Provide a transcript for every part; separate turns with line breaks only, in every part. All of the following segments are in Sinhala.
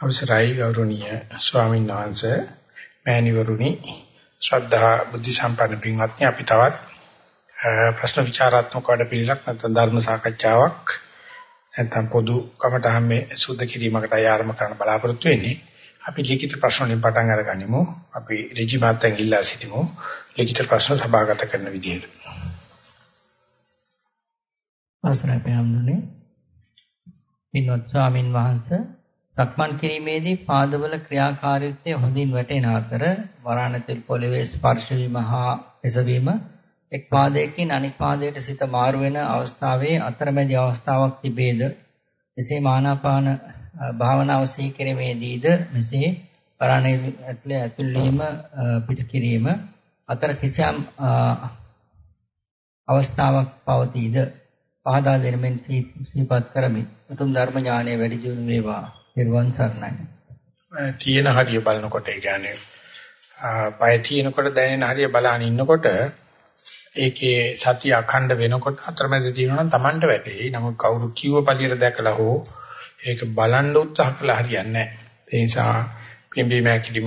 අවසරයි ගෞරවනීය ස්වාමීන් වහන්සේ මෑණිවරුනි. ශ්‍රද්ධා බුද්ධ සම්පන්න පින්වත්නි අපි තවත් ප්‍රශ්න විචාරාත්මක වැඩපිළිවෙලක් නැත්නම් ධර්ම සාකච්ඡාවක් නැත්නම් පොදු කමටහන් මේ සුද්ධ කිරීමකට ආරම්භ කරන්න බලාපොරොත්තු වෙන්නේ. අපි ලිඛිත ප්‍රශ්න වලින් පටන් අරගනිමු. අපි රජි මාතෙන් ඉල්ලා සිටිමු. ලිඛිත ප්‍රශ්න සභාගත කරන විදියට
අවසරයි පැහැඳුනේ පින්වත් ස්වාමින් වහන්සේ සක්මන් කිරීමේදී පාදවල ක්‍රියාකාරීත්වය හොඳින් වැටෙන අතර වරාණතෙල් පොළවේ ස්පර්ශ වීම හා එසවීම එක් පාදයකින් අනෙක් පාදයට සිත මාරු වෙන අවස්ථාවේ අතරමැදි අවස්ථාවක් තිබේද? එසේ මානාපාන භාවනාව සිහි කිරීමේදීද? මෙසේ වරාණතෙල් ඇතුල් වීම පිට කිරීම අතර කිසියම් අවස්ථාවක් පවතීද? පහදා දෙනමින් සිහිපත් කරමි. උතුම් ධර්ම ඥානය වැඩි දියුණු වේවා. නිර්වන් සරණයි.
තියෙන හරිය බලනකොට ඒ කියන්නේ පය තියෙනකොට දැනෙන හරිය බලන ඉන්නකොට ඒකේ සතිය අඛණ්ඩ වෙනකොට අතරමැද තියෙනවා නම් Tamanට වැටෙයි. නමුත් කවුරු කිව්ව පළියට දැකලා හෝ ඒක බලන්න උත්සාහ කළා හරියන්නේ නැහැ. ඒ නිසා පිම්බි මෑකිලිම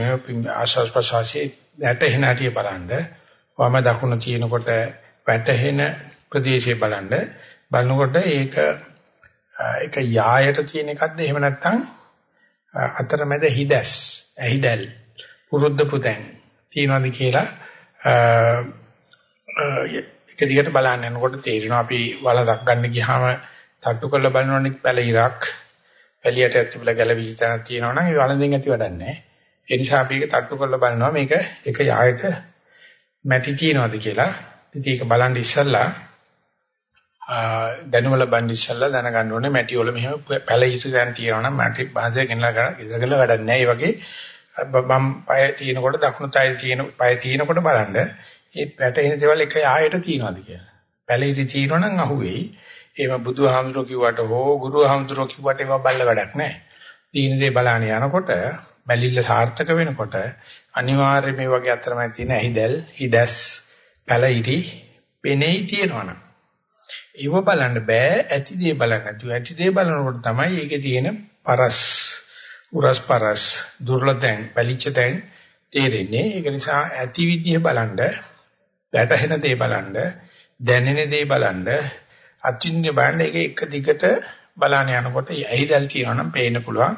ආශාස් ප්‍රසවාසයේ දැටෙන හරිය බලන්න වම දකුණ තියෙනකොට වැටෙන ප්‍රදේශය බලන්න බලනකොට ඒක ඒක යායට තියෙන එකක්ද එහෙම නැත්නම් අතරමැද හිදැස් ඇහිදැල් පුරුද්ද පුතෙන් තියනවාද කියලා එක දිගට බලන්න යනකොට තේරෙනවා අපි වලක් ගන්න ගියාම තට්ටු කරලා බලනවනේ පැල ඉරක් එළියට ඇතිබල ගැලවිලි තැනක් තියෙනවා නම් ඒ වලෙන් ඇති වැඩක් නැහැ. ඒ නිසා අපි ඒක තට්ටු කරලා බලනවා මේක එක යායක මැටි තියනවාද කියලා. ඉතින් ඒක බලන් ඉස්සල්ලා දැනුම ලබන්න ඉස්සල්ලා දැනගන්න ඕනේ මැටි වල මෙහෙම පැලිහිතු දැන් තියෙනවා නම් මැටි බාහිර ගෙනලා ගන්න ඉදර ගල වැඩක් නැහැ. ඒ වගේ බම් පය තියෙනකොට දකුණු තය තියෙන පය තියෙනකොට බලන්න මේ පැටෙන දේවල් එක ආයෙට තියනවාද කියලා. පැලිහිතු තියෙනවා නම් අහුවෙයි. එහෙම බුදුහාමුදුරුවෝ කිව්වට හෝ ගුරුහාමුදුරුවෝ කිව්වට ඒවා බල්ල වැඩක් නැහැ. දීන දේ බලන්න යනකොට බැලිල්ල සාර්ථක වෙනකොට අනිවාර්යයෙන් මේ වගේ අතරමැද තියෙන හිදැල් හිදැස් පැලිහිටි පෙනෙයි තියෙනවනම් ඒව බලන්න බෑ ඇති දේ බලන්න නැතුව. ඇති දේ බලනකොට තමයි ඒකේ තියෙන පරස් උරස් පරස් දුර්ලභයෙන් පැලිච්ච තැන් තේරෙන්නේ. ඒක නිසා ඇති විදිහ බලන්න වැටහෙන දේ බලන්න දැනෙන දේ බලන්න අචින්නේ බලන්න. ඒක එක දිගට බලන්න යනකොට ඇහිදල් තියෙනවා නම් පේන්න පුළුවන්.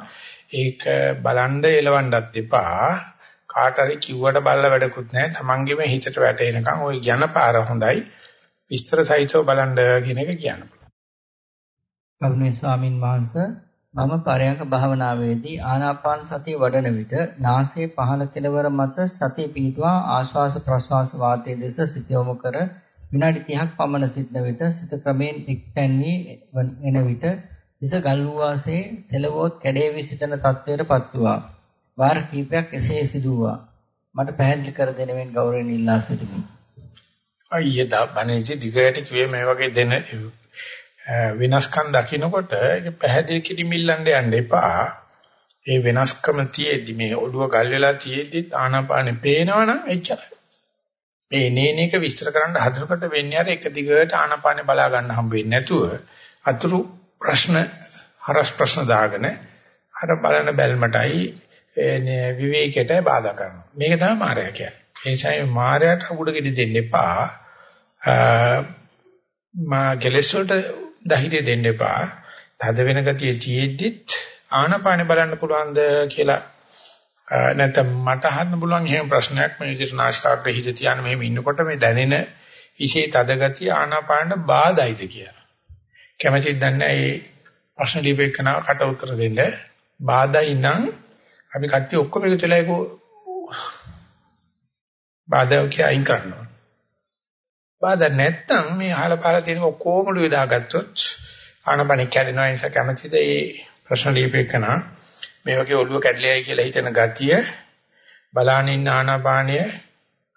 ඒක බලන්න එලවන්නත් එපා. කාට හරි කිව්වට බල්ල වැඩකුත් නැහැ. තමන්ගේම හිතට වැටෙනකන් ওই යන පාර හොඳයි. විස්තර සහිතව බලන්න කියන එක කියන්න පුළුවන්.
ගෞරවනීය ස්වාමින් වහන්සේ මම පරයන්ක භාවනාවේදී ආනාපාන සතිය වඩන විට නාසයේ පහළ කෙළවර මත සතිය පිහිටුවා ආශ්වාස ප්‍රශ්වාස වාතයේ දෙස සිත යොමු කර විනාඩි 30ක් පමණ සිටන විට සිත ක්‍රමයෙන් එක්තැන් වී එන විට දිස ගල් වූ වාසේ සෙලවොත් කැඩේ වී සිටන තත්ත්වයටපත් වූවා. වාර කිහිපයක් එසේ සිදු වුණා. මට පැහැදිලි කර දෙනෙමින් ගෞරවයෙන් ඉල්ලා සිටිමි.
අයියේ දා බණේජි දිගට කිව්වේ මේ වගේ දෙන වෙනස්කම් දකින්නකොට ඒක පැහැදිලි කිරිමිල්ලන්න යන්න එපා. ඒ වෙනස්කම තියේදි මේ ඔළුව ගල් වෙලා තියේදි ආනාපානෙ පේනවනම් එච්චරයි. මේ නේන එක විස්තර කරන්න හදනකොට වෙන්නේ අර එක දිගට ආනාපානෙ බලා ගන්න හම්බ වෙන්නේ නැතුව අතුරු ප්‍රශ්න හරස් ප්‍රශ්න දාගෙන අර බලන බැල්මටයි විවේකයට බාධා කරනවා. මේක තමයි මායя කියන්නේ. ඒ නිසා මායයට උඩ ගෙඩි දෙන්න එපා. මා කෙලෙස් වලට ධෛර්යය දෙන්න එපා. තද වෙන ගතිය තියෙද්දිත් ආනපානෙ බලන්න පුළුවන්ද කියලා නැත්නම් මට අහන්න පුළුවන් එහෙම ප්‍රශ්නයක් මේ විදිහට නාසිකාග්‍රේ හිත තියාන මෙහෙම ඉන්නකොට මේ දැනෙන ඉසේ තද ගතිය ආනාපානට බාධායිද කියලා. කැමැතිද නැහැ මේ ප්‍රශ්න ලිපේකන කට උත්තර දෙන්න. බාධායි නම් අපි කට්ටිය ඔක්කොම එකතු වෙලා ඒක බාධා කිය අයින් කරනවා. බාධා නැත්තම් මේ අහලා පහලා තියෙන ඔක්කොම ලියදාගත්තොත් ආනපන කැඩෙනවා නිසා කැමැතිද මේ ප්‍රශ්න ලියපෙකන මේ වගේ ඔළුව කැඩලයි කියලා හිතන ගතිය බලාන ඉන්න ආනාපානය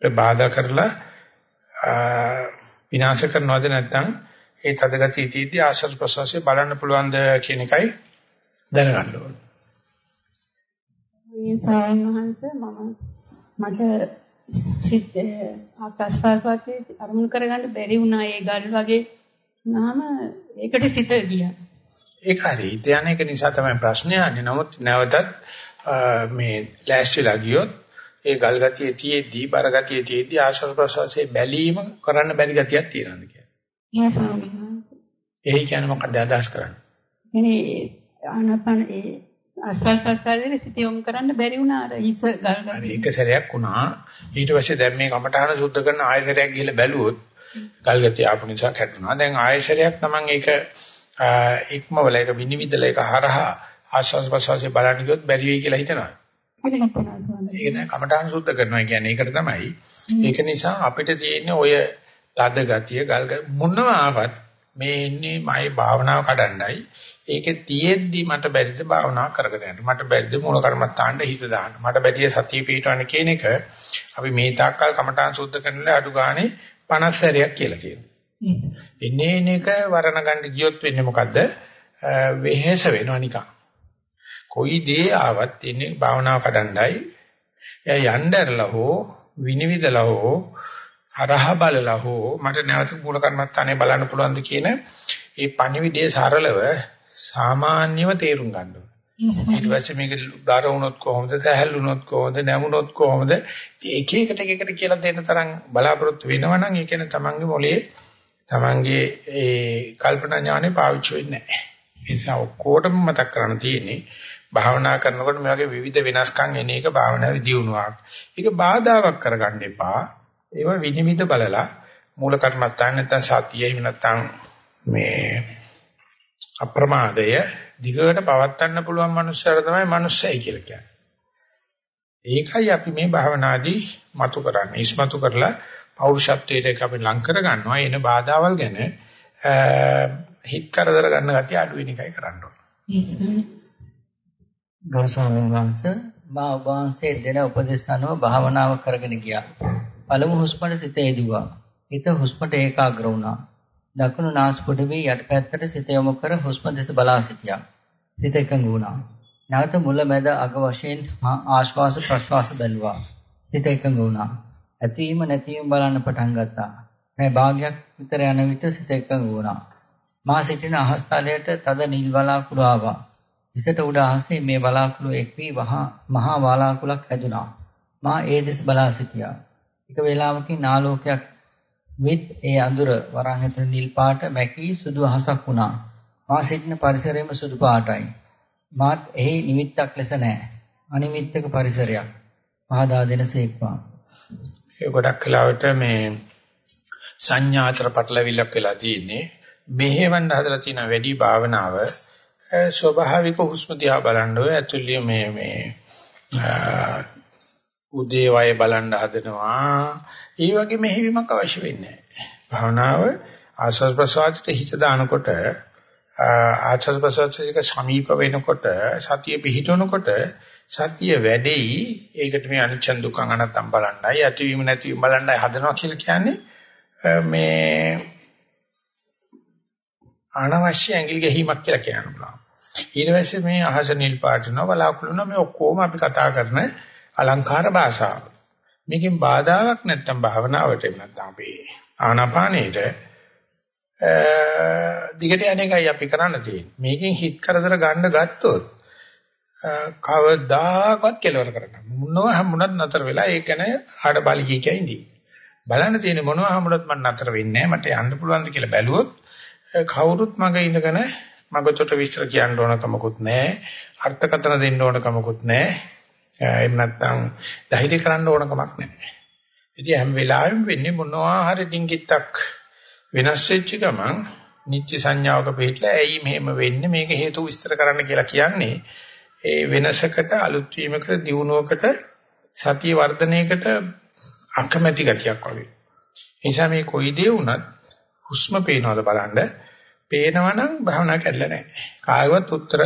බාධා කරලා විනාශ කරනවද නැත්නම් ඒ තද ගතිය තීදී ආශ්වාස ප්‍රශ්වාසය බලන්න පුළුවන්ද කියන එකයි දැනගන්න ඕනේ.
මේ සාරණහන්ස මම මට සිත් ආකාශවාසයේ අරමුණු කරගන්න බැරි වුණා ඒ ගල් වගේ නාම ඒකට සිත ගියා.
ඒක හරි. හිත යන එක නිසා තමයි ප්‍රශ්නේ යන්නේ. නමුත් නැවතත් මේ ලෑස්තිලා ගියොත් ඒ ගල් ගතියේ තියේදී බර ගතියේ තියේදී ආශ්වාස ප්‍රශ්වාසයේ බැලීම කරන්න බැරි ගතියක් තියෙනවාද කියලා.
එහෙම ස්වාමීන් වහන්සේ.
ඒ කියන්නේ මොකක්ද අදහස් කරන්නේ?
එනේ ආනපන ඒ අස්වල් පස්සාරේ සිත යොමු කරන්න බැරි වුණා අර හිස ගල්
හරි එක සැරයක් වුණා. ඊට පස්සේ දැන් මේ කමඨාන සුද්ධ කරන ආයෙ සැරයක් ගිහලා බැලුවොත් ගල් ගතිය ආපු නිසා කැඩුනා. දැන් ආයෙ සැරයක් Taman ඒක ඉක්මවල ඒක විනිවිදලා ඒක හරහා ආශ්වාස ප්‍රශ්වාසය බලන්න ගියොත් බැරි වෙයි කියලා හිතනවා. ඒක නෑ කමඨාන් සුද්ධ කරනවා කියන්නේ ඒකට තමයි. ඒක නිසා අපිට තියෙන ඔය ලද ගතිය ගල් මොනවා ආවත් මේ ඉන්නේ මගේ භාවනාව කඩන්නයි. ඒකේ තියෙද්දි මට බැරිද භාවනාව කරගෙන යන්න. මට බැරිද මූල කර්මත්තාන්න හිත දාන්න. මට බැරිය සතිය පිටවන්න කියන එක අපි මේ තාක්කල් කමඨාන් සුද්ධ කරනලා අඩු ගානේ 50 සැරයක් කියලා කියනවා. එන්නේ එනක වරණ ගන්න ගියොත් වෙන්නේ මොකද්ද? වෙහෙස වෙනවා නිකන්. කොයි දේ ආවත් ඉන්නේ භාවනාව කඩන්නයි. එයා යnderලා හෝ විනිවිදලා හෝ හරහා බලලා හෝ මට නැවත මූල කර්මත්තානේ බලන්න පුළුවන්ද කියන ඒ පණිවිඩය සරලව සාමාන්‍යව තේරුම් ගන්න ඕනේ. ඊට පස්සේ මේක බාර වුණොත් කොහොමද, තැහැල් වුණොත් කොහොමද, නැමුණොත් කොහොමද? එක එකට එක එකට කියලා දෙන්න තරම් බලාපොරොත්තු වෙනවනම් ඒ කියන්නේ තමන්ගේ මොලේ තමන්ගේ ඒ කල්පනා ඥානෙ පාවිච්චි වෙන්නේ නැහැ. ඒ නිසා ඔක්කොටම මතක් කරන්න තියෙන්නේ භාවනා කරනකොට මේ වගේ විවිධ වෙනස්කම් එන එක භාවනාවේ දියුණුවක්. ඒක බාධාවක් කරගන්න එපා. ඒව විනිවිද බලලා මූල කර්මත්තාන් නැත්නම් සතිය එහෙම නැත්නම් මේ අප්‍රමාදය දිගට පවත්වන්න පුළුවන් මනුස්සයර තමයි මනුස්සයයි කියලා කියන්නේ. ඒකයි අපි මේ භාවනාදී මතු කරන්නේ. ඉස්මතු කරලා පෞරුෂත්වයට අපි ලං කර ගන්නවා. එන බාධාවල් ගැන හිත කරදර ගන්න ගැතිය අඩු වෙන එකයි කරන්න ඕනේ.
ගරු ස්වාමීන් වහන්සේ මා ඔබ වහන්සේ දෙන උපදෙස් අනුව භාවනාව කරගෙන ගියා. පළමු හුස්මට සිත යෙදුවා. හිත හුස්මට ඒකාග්‍ර වුණා. දකුණු නාස්පුඩුවේ යටිපැත්තට සිත යොමු කර හුස්ම දෙස බලා සිටියා. සිත එකඟ වුණා. නැවත මුල මැද අග වශයෙන් ආශ්වාස ප්‍රශ්වාස බැලුවා. සිත එකඟ වුණා. ඇතිවීම නැතිවීම බලන්න පටන් ගත්තා. මේ භාගයක් විතර යන විට සිත එකඟ වුණා. මා සිටින අහස්තලයට තද නිල් බලාකුළු ආවා. ඉසට උඩ අහසේ මේ බලාකුළු එක් වී මහා බලාකුළක් හැදුනා. මා ඒ දෙස බලා සිටියා. එක වේලාවකින් ආලෝකයක් විත් ඒ අඳුර වරන් ඇතුළේ නිල් පාට මැකී සුදු අහසක් වුණා. මා සිටින පරිසරයම සුදු පාටයි. මාත් එහි නිමිත්තක් ලෙස නැහැ. අනිමිත්තක පරිසරයක්. පහදා දෙනසේක්වා.
ඒ ගොඩක් වෙලාවට මේ සංඥාතර පටලවිල්ලක් වෙලා තියෙන්නේ. මෙහෙවන්න හදලා තියෙන වැඩි භාවනාව ස්වභාවික හුස්ම දිහා බලන්න ඔය ඇතුළේ මේ මේ උදේ වය බලන්න හදනවා. ඒ වගේ මෙහෙවීමක් අවශ්‍ය වෙන්නේ නැහැ. භාවනාව ආස්වාද ප්‍රසවාසයට හිත දානකොට ආස්වාද ප්‍රසවාසයක සමීප වෙනකොට සතිය පිහිටවනකොට සතිය වැඩෙයි. ඒකට මේ අනිච්ච දුක්ඛ අනත්තම් බලන්නයි ඇතිවීම නැතිවීම බලන්නයි හදනවා කියලා කියන්නේ මේ අනවශ්‍ය ඇඟිලි ගැහිමක් කියලා කියන්න පුළුවන්. ඊට පස්සේ මේ අහස නිල් පාට වෙනවා බලාකුළු වෙනවා මේ ඔක්කොම අපි කතා කරන අලංකාර භාෂාව. මේකෙන් බාධාවක් නැත්තම් භාවනාවට නැත්තම් අපි ආනාපානෙට දිගට යන්නේකයි අපි කරන්න තියෙන්නේ. මේකෙන් හිත කරදර ගන්න ගත්තොත් කවදාකවත් කෙලවර කරන්න. මොනවා හම්බුණත් නතර වෙලා ඒක ගැන ආඩබාලිකී කියයින්දී. බලන්න තියෙන මොනවා හම්බුණත් මම නතර වෙන්නේ නැහැ. මට යන්න පුළුවන්ද කියලා බැලුවොත් කවුරුත් මගේ ඉඳගෙන මගතොට විස්තර කියන්න ඕන කමකුත් නැහැ. අර්ථකථන දෙන්න ඕන කමකුත් නැහැ. එහෙම නැත්නම් ධෛර්ය කරන්න ඕන කමක් නැහැ. ඉතින් හැම වෙලාවෙම වෙන්නේ මොනවා හරි ඩිංගිත්තක් වෙනස් වෙච්ච ගමන් නිත්‍ය සංඥාවක පිටලා ඇයි මෙහෙම වෙන්නේ මේක හේතු විස්තර කරන්න කියලා කියන්නේ ඒ වෙනසකට අලුත් වීමකට දියුණුවකට සතිය වර්ධනයකට අකමැති ගතියක් වගේ. නිසා මේ කොයි දේ වුණත් හුස්ම පේනවද බලන්න. පේනවනම් භාවනා කරලා නැහැ. කායවත් උත්තර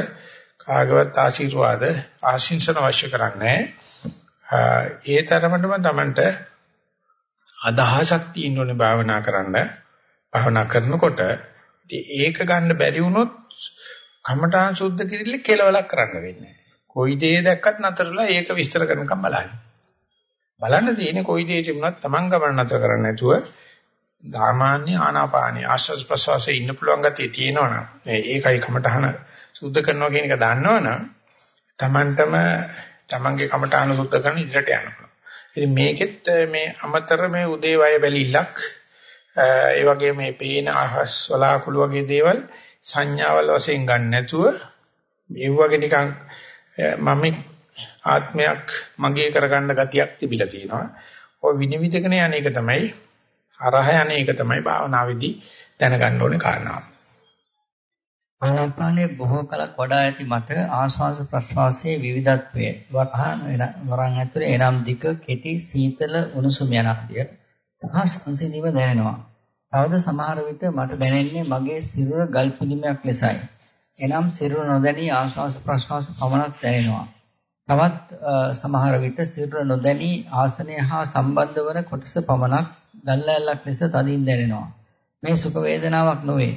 කාගවත් ආශිර්වාද ආශිංසන අවශ්‍ය කරන්නේ ඒ තරමටම Tamanට අදහසක් තියෙන්න ඕනේ භාවනා කරන්න. භාවනා කරනකොට ඒක ගන්න බැරි වුණොත් කමඨාන් සුද්ධ කිරිල්ල කෙලවලක් කරන්න වෙන්නේ. කොයි දේ දැක්කත් නතරලා ඒක විස්තර කරනකම් බලන්න. බලන්න තියෙන්නේ කොයි දේ තිබුණත් Taman ගමන නතර කරන්නේ නැතුව සාමාන්‍ය ආනාපානිය ආශ්වාස ප්‍රශ්වාසයේ ඉන්න පුළුවන් ගතිය තියෙනවනම් ඒකයි කමඨහන සුද්ධ කරනවා කියන එක දන්නවනම් Tamanටම Tamanගේ කමඨාන සුද්ධ කරන ඉදිරියට යන්න පුළුවන්. ඉතින් මේකෙත් මේ අමතර මේ උදේ වය බැලිල්ලක් ඒ වගේ මේ පේන අහස් වලාකුළු වගේ දේවල් සංඥාවල් වශයෙන් ගන්න නැතුව ඒ වගේ නිකන් මම ආත්මයක් මගේ කරගන්න ගතියක් තිබිලා තියෙනවා. ඔය විනිවිදගෙන යන එක තමයි අරහ යන එක තමයි භාවනාවේදී දැනගන්න ඕනේ කාරණාව.
ආනාපානයේ බොහෝ කලක් වඩා ඇති මට ආශ්වාස ප්‍රශ්වාසයේ විවිධත්වය වරහන් වරන් ඇතුලේ එනම් දික කෙටි සීතල උණුසුම යන ආදිය සහ සංසිඳීම දැනෙනවා. තවද සමහර විට මට දැනෙන්නේ මගේ සිරුර ගල් පිළිමයක් ලෙසයි. එනම් සිරුර නොදැනී ආශ්වාස ප්‍රශ්වාස පමණක් දැනෙනවා. තවත් සමහර විට සිරුර නොදැනී ආසනය හා සම්බන්ධ වන කොටස පමණක් ගල්ලැල්ලක් ලෙස තදින් දැනෙනවා. මේ සුඛ වේදනාවක් නොවේ.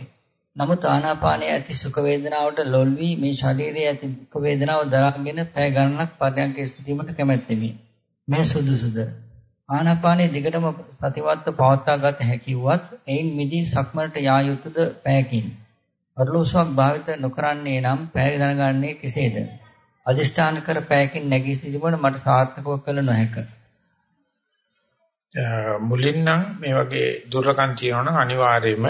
නමුත් ආනාපානයේ ඇති සුඛ වේදනාවට ලොල් වී මේ ශරීරයේ ඇති දුක් වේදනාව දරාගෙන පැය ගණනක් පරයන්ක සිටීමට කැමැත්තෙමි. මේ සුදුසුද? ආනාපානයේ දිගටම සතිවත්ව පවත්වා ගත හැකි වුවත් එයින් මිදී සක්මරට යා යුතුද පැයකින්. අරලෝසුවක් භාවිත නොකරන්නේ නම් පැය දැනගන්නේ කෙසේද? අදිෂ්ඨාන කර පැයකින් නැගී සිටීමට මට සාර්ථකව කළ නොහැක.
මුලින් නම් මේ වගේ දුර්ලකම් තියෙනවා නම් අනිවාර්යයෙන්ම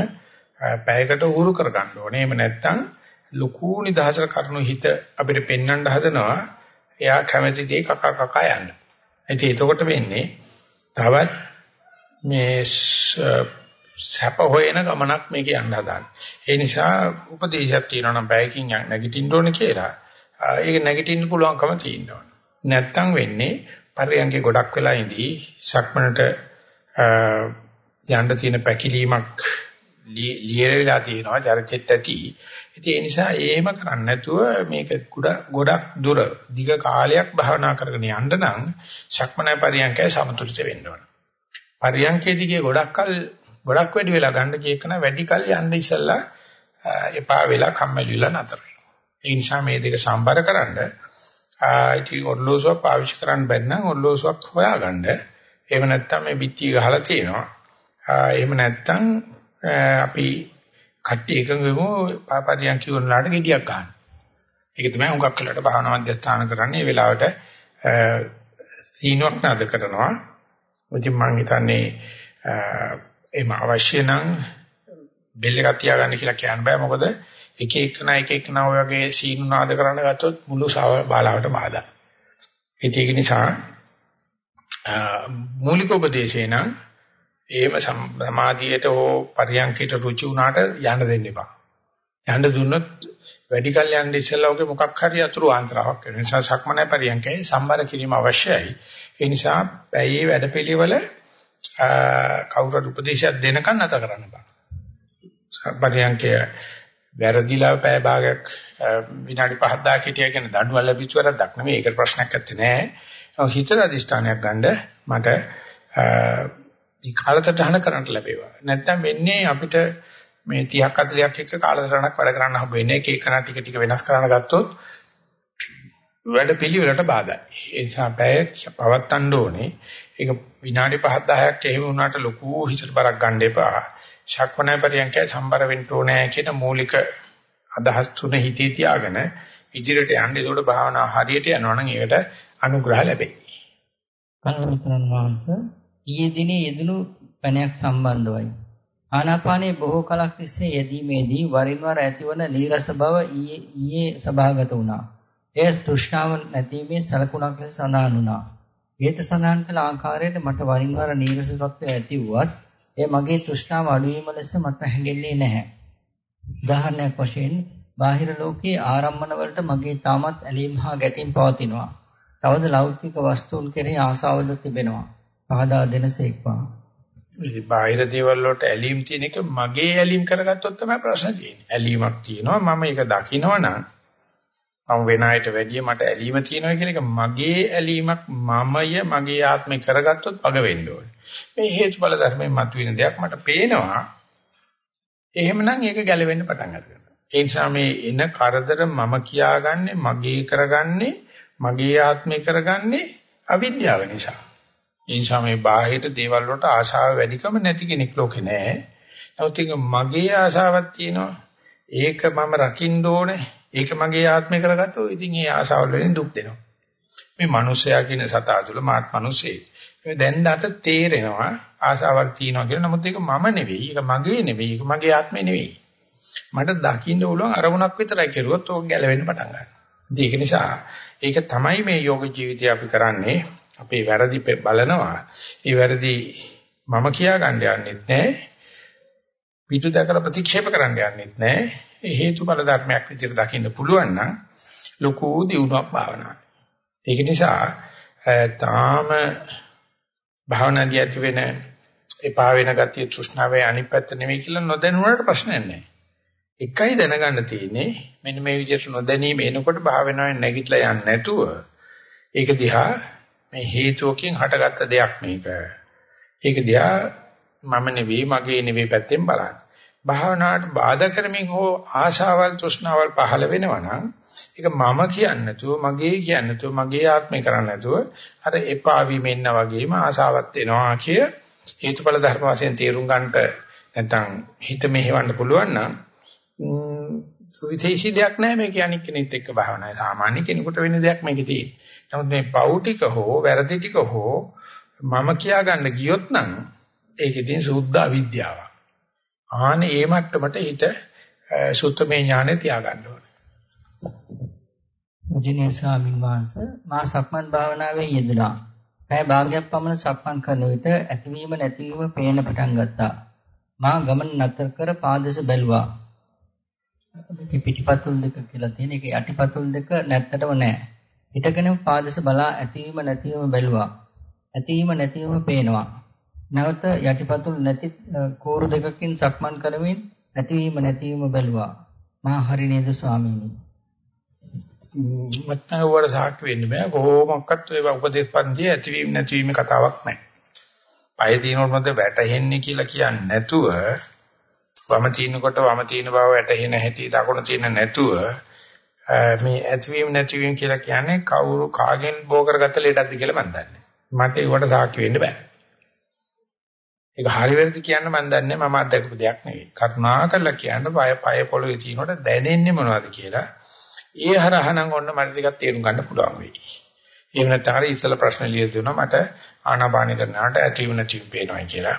පැයකට උරු කර ගන්න ඕනේ. එහෙම නැත්නම් ලুকু නිදහසට කරුණු හිත අපිට පෙන්වන්න හදනවා. එයා කැමැති දේ කක කක යන්න. ඉතින් එතකොට වෙන්නේ තවත් මේ සැප හොයන ගමනක් මේක යන්න හදාන්න. ඒ නිසා උපදේශයක් තියෙනවා නම් පැයකින් නැගිටින්න ඕනේ කියලා. ඒක නැගිටින්න පුළුවන්කම තියෙනවා. නැත්තම් වෙන්නේ පරියන්ගේ ගොඩක් වෙලා ඉඳී සක්මනට යන්න තියෙන පැකිලීමක් ලියලා තියෙනවා චරිතෙත් ඇති. ඉතින් ඒ නිසා එහෙම කරන්නේ නැතුව මේක ගොඩක් දුර දිග කාලයක් භාවනා කරගෙන යන්න නම් ශක්මනා පරියන්කය සමතුලිත වෙන්න ඕන. පරියන්කේ දිගේ ගොඩක් කල් ගොඩක් වැඩි වෙලා ගන්න කීකන වැඩි කල් යන්න ඉස්සෙල්ලා එපා වෙලා කම්මැලි වෙලා නතර වෙනවා. ඒ නිසා මේ දෙක සම්බර කරන්න ඉතින් ඔර්ලෝසුවක් පාවිච්චි කරන්න බැන්න ඔර්ලෝසුවක් හොයාගන්න. එහෙම නැත්නම් මේ පිටිය ගහලා තියෙනවා. එහෙම නැත්නම් අපි කට්ටිය එකඟ වෙමු පාපරියන් කියවනලාට ගෙඩියක් ගන්න. ඒක තමයි හුඟක් කලකට භාවනා මධ්‍යස්ථාන කරන්නේ. මේ වෙලාවට සීනුවක් නද කරනවා. ඉතින් මම හිතන්නේ එම අවශ්‍ය නම් බෙල් එකක් තියාගන්න කියලා කියන්න බෑ. මොකද එක එකන එක එකන ඔය වගේ සීනු නාද කරන්න ගත්තොත් මුළු බාලාවට බාධා. ඒක නිසා මූලික උපදේශේ නම් එහෙම සමාධියට හෝ පරියන්කයට රුචි වුණාට යන්න දෙන්න එපා. යන්න දුන්නොත් වැඩි කල් යන්න ඉස්සෙල්ලා ඔගේ මොකක් හරි අතුරු ආන්තරාවක් වෙන නිසා සක්මනේ පරියන්කේ සම්බර කිරීම අවශ්‍යයි. ඒ නිසා පැයේ වැඩපිළිවෙල කවුරුත් උපදේශයක් දෙනකන් නැත කරන්න බෑ. පරියන්කේ වැරදිලා පැය භාගයක් විනාඩි 5ක් 10ක් හිටියා කියන දඬුවම් ලැබිච්ච වරක් නෙමෙයි. ඒකට ප්‍රශ්නයක් නැත්තේ නෑ. හිතන අධිෂ්ඨානයක් ගන්න මට මේ කාලසටහන කරන්න ලැබේවා. නැත්තම් වෙන්නේ අපිට මේ 30ක් 40ක් එක්ක කාලසටහනක් වැඩ කරන්න හම්බ වෙන්නේ ඒක එකන ටික ටික වෙනස් කරන්න ගත්තොත් වැඩ පිළිවෙලට බාධායි. ඒ නිසා පැය පවත්තන්න ඕනේ. ඒක විනාඩි 5 10ක් එහෙම වුණාට ලොකු හිතට බරක් ගන්න එපා. ශක්මනා පරියන්කය සම්බර වෙන්න ඕනේ කියන මූලික අදහස් තුන හිතේ තියාගෙන ඉදිරියට යන්න ඒකට භාවනාව හරියට යනවා නම් ඒකට අනුග්‍රහ ලැබෙයි.
කල්පනා වහන්සේ ඊයේ දිනේ යෙදුණු පැනයක් සම්බන්ධවයි. ආනාපානයේ බොහෝ කලක් තිස්සේ යෙදීමේදී වරින් වර ඇතිවන නීරස බව ඊයේ ඊයේ සභාගත වුණා. එය තෘෂ්ණාව නැතිවීමේ සලකුණක් ලෙස සඳහන් වුණා. ඒත සඳහන් කළ ආකාරයට මට වරින් වර නීරස තත්ත්වය ඇති වුවත් එය මගේ තෘෂ්ණාව අඩුවීම ලෙස මට හැඟෙන්නේ නැහැ. උදාහරණයක් වශයෙන් බාහිර ලෝකයේ ආරම්මන වලට මගේ තාමත් ඇලීම් හා ගැටීම් පවතිනවා. තවද ලෞකික වස්තුන් කෙරෙහි ආසාවද තිබෙනවා. පහදා දෙනසේක්වා.
ඉතින් බාහිර දේවල් වලට ඇලීම් තියෙන එක මගේ ඇලීම් කරගත්තොත් තමයි ප්‍රශ්න තියෙන්නේ. ඇලීමක් තියෙනවා මම ඒක දකිනවනම් මම වෙන අයට වැඩිය මට ඇලීම තියෙනවා කියන එක මගේ ඇලීමක් මමය මගේ ආත්මේ කරගත්තොත් පග වෙන්න ඕනේ. මේ හේතුඵල ධර්මයෙන් මතුවෙන දෙයක් මට පේනවා. එහෙමනම් ඒක ගැලවෙන්න පටන් ගන්නවා. ඒ නිසා මේ එන කරදර මම කියාගන්නේ මගේ කරගන්නේ මගේ ආත්මේ කරගන්නේ අවිද්‍යාව නිසා. ඒ නිසා මේ බාහිර දේවල් වලට ආශාව වැඩිකම නැති කෙනෙක් ලෝකේ නැහැ. නමුත් ඒක මගේ ආශාවක් තියෙනවා. ඒක මම රකින්න ඕනේ. ඒක මගේ ආත්මය කරගත්තොත් ඉතින් ඒ ආශාවල් වලින් දුක් දෙනවා. මේ මිනිස්සයා කියන සතා තුළ මාත් මිනිස්සේ. මේ දැන් දාට තේරෙනවා ආශාවල් තියෙනවා කියලා. නමුත් ඒක මම නෙවෙයි. ඒක මගේ නෙවෙයි. ඒක මගේ ආත්මය නෙවෙයි. මට දකින්න උලුවන් අරමුණක් විතරයි කෙරුවොත් ඕක ගැලවෙන්න පටන් ගන්නවා. ඒක නිසා ඒක තමයි මේ යෝග ජීවිතය අපි කරන්නේ. අපේ වැරදි බලනවා. ඒ වැරදි මම කියා ගන්න යන්නෙත් නැහැ. පිටු දැකලා ප්‍රතික්ෂේප කරන්න යන්නෙත් නැහැ. හේතුඵල ධර්මයක් විදිහට දකින්න පුළුවන් නම් ලොකු දියුණුවක් භාවනාවක්. ඒක නිසා තාම භාවනාදී ඇති වෙන එපා වෙන ගතිය තෘෂ්ණාවේ අනිත් පැත්ත නෙමෙයි කියලා නොදැනුණාට ප්‍රශ්නයක් නැහැ. එකයි දැනගන්න තියෙන්නේ මෙන්න මේ විදිහට නොදැනීම එනකොට භාවනාවෙන් නැගිටලා යන්නේ නැතුව ඒක දිහා මේ හේතුවකින් හටගත්ත දෙයක් මේක. ඒක දිහා මම නෙවෙයි මගේ නෙවෙයි පැත්තෙන් බලන්න. භාවනාවට බාධා කරමින් හෝ ආශාවල් තෘෂ්ණාවල් පහළ වෙනවා නම් ඒක මම කියන්නේ නැතුව මගේ කියන්නේ නැතුව මගේ ආත්මේ කරන්නේ නැතුව අර එපා වීමෙන්න වගේම ආශාවක් එනවා කිය හේතුඵල ධර්ම වශයෙන් තේරුම් ගන්නට නැත්නම් හිත මෙහෙවන්න පුළුවන් නම් සුවිශේෂී දෙයක් නැහැ මේක අනික් කෙනෙක් එක්ක භාවනාවේ සාමාන්‍ය කෙනෙකුට වෙන දෙයක් මේකේ තියෙන්නේ. නමුත් මේ පෞටික හෝ වැරදි ටික හෝ මම කියා ගන්න ගියොත් නම් ඒකේ තියෙන සුද්ධ අවිද්‍යාවක්. ආනේ ඒ මට්ටමට හිත සුත්තමේ ඥානෙ තියාගන්න ඕනේ.
මුජිනේ ස්වාමීන් වහන්සේ මා සක්මන් භාවනාවේ යෙදුණා. පැය භාගයක් පමණ සක්මන් කරන විට ඇතිවීම නැතිවීම පේන පටන් ගත්තා. මා ගමන නතර කර පාදස බැලුවා. පිටිපතුල් දෙක කියලා තියෙන එක යටිපතුල් දෙක නැත්තටම නැහැ. හිටගෙන පාදස බලා ඇතිවීම නැතිවීම බැලුවා. ඇතිවීම නැතිවීම පේනවා. නැවත යටිපතුල් නැති කෝරු දෙකකින් සක්මන් කරමින් ඇතිවීම නැතිවීම බැලුවා. මා හරි නේද ස්වාමීනි?
මට වර සාක්ෂි වෙන්න බෑ කොහොමවත් ඔය උපදේශ පන්තියේ ඇතිවීම නැතිවීම කතාවක් නැහැ. පය දිනනොත් වැටෙන්නේ කියලා කියන්නේ නැතුව වම තිනකොට වම තින බව වැටහෙන හැටි දකුණ තින නැතුව මේ ඇතිවීම නැතිවීම කියලා කියන්නේ කවුරු කාගෙන් බෝ කරගත්ත ලෙඩක්ද කියලා මම දන්නේ. මට ඒකට සාක්ෂි වෙන්න බෑ. ඒක හරි වැරදි කියන්න මම දන්නේ මම අත්දැකපු දෙයක් නෙවෙයි. කරුණාකරලා කියන්න පය පය පොළවේ තිනකොට දැනෙන්නේ මොනවද කියලා. ඒ හරහනම් ඔන්න මට ටිකක් තේරුම් ගන්න පුළුවන් වෙයි. එහෙම නැත්නම් අර ඉස්සල ප්‍රශ්න ලියලා දුන්නා මට ආනාපාන කරනකොට ඇතිවීම නැතිවීම පේනවා කියලා.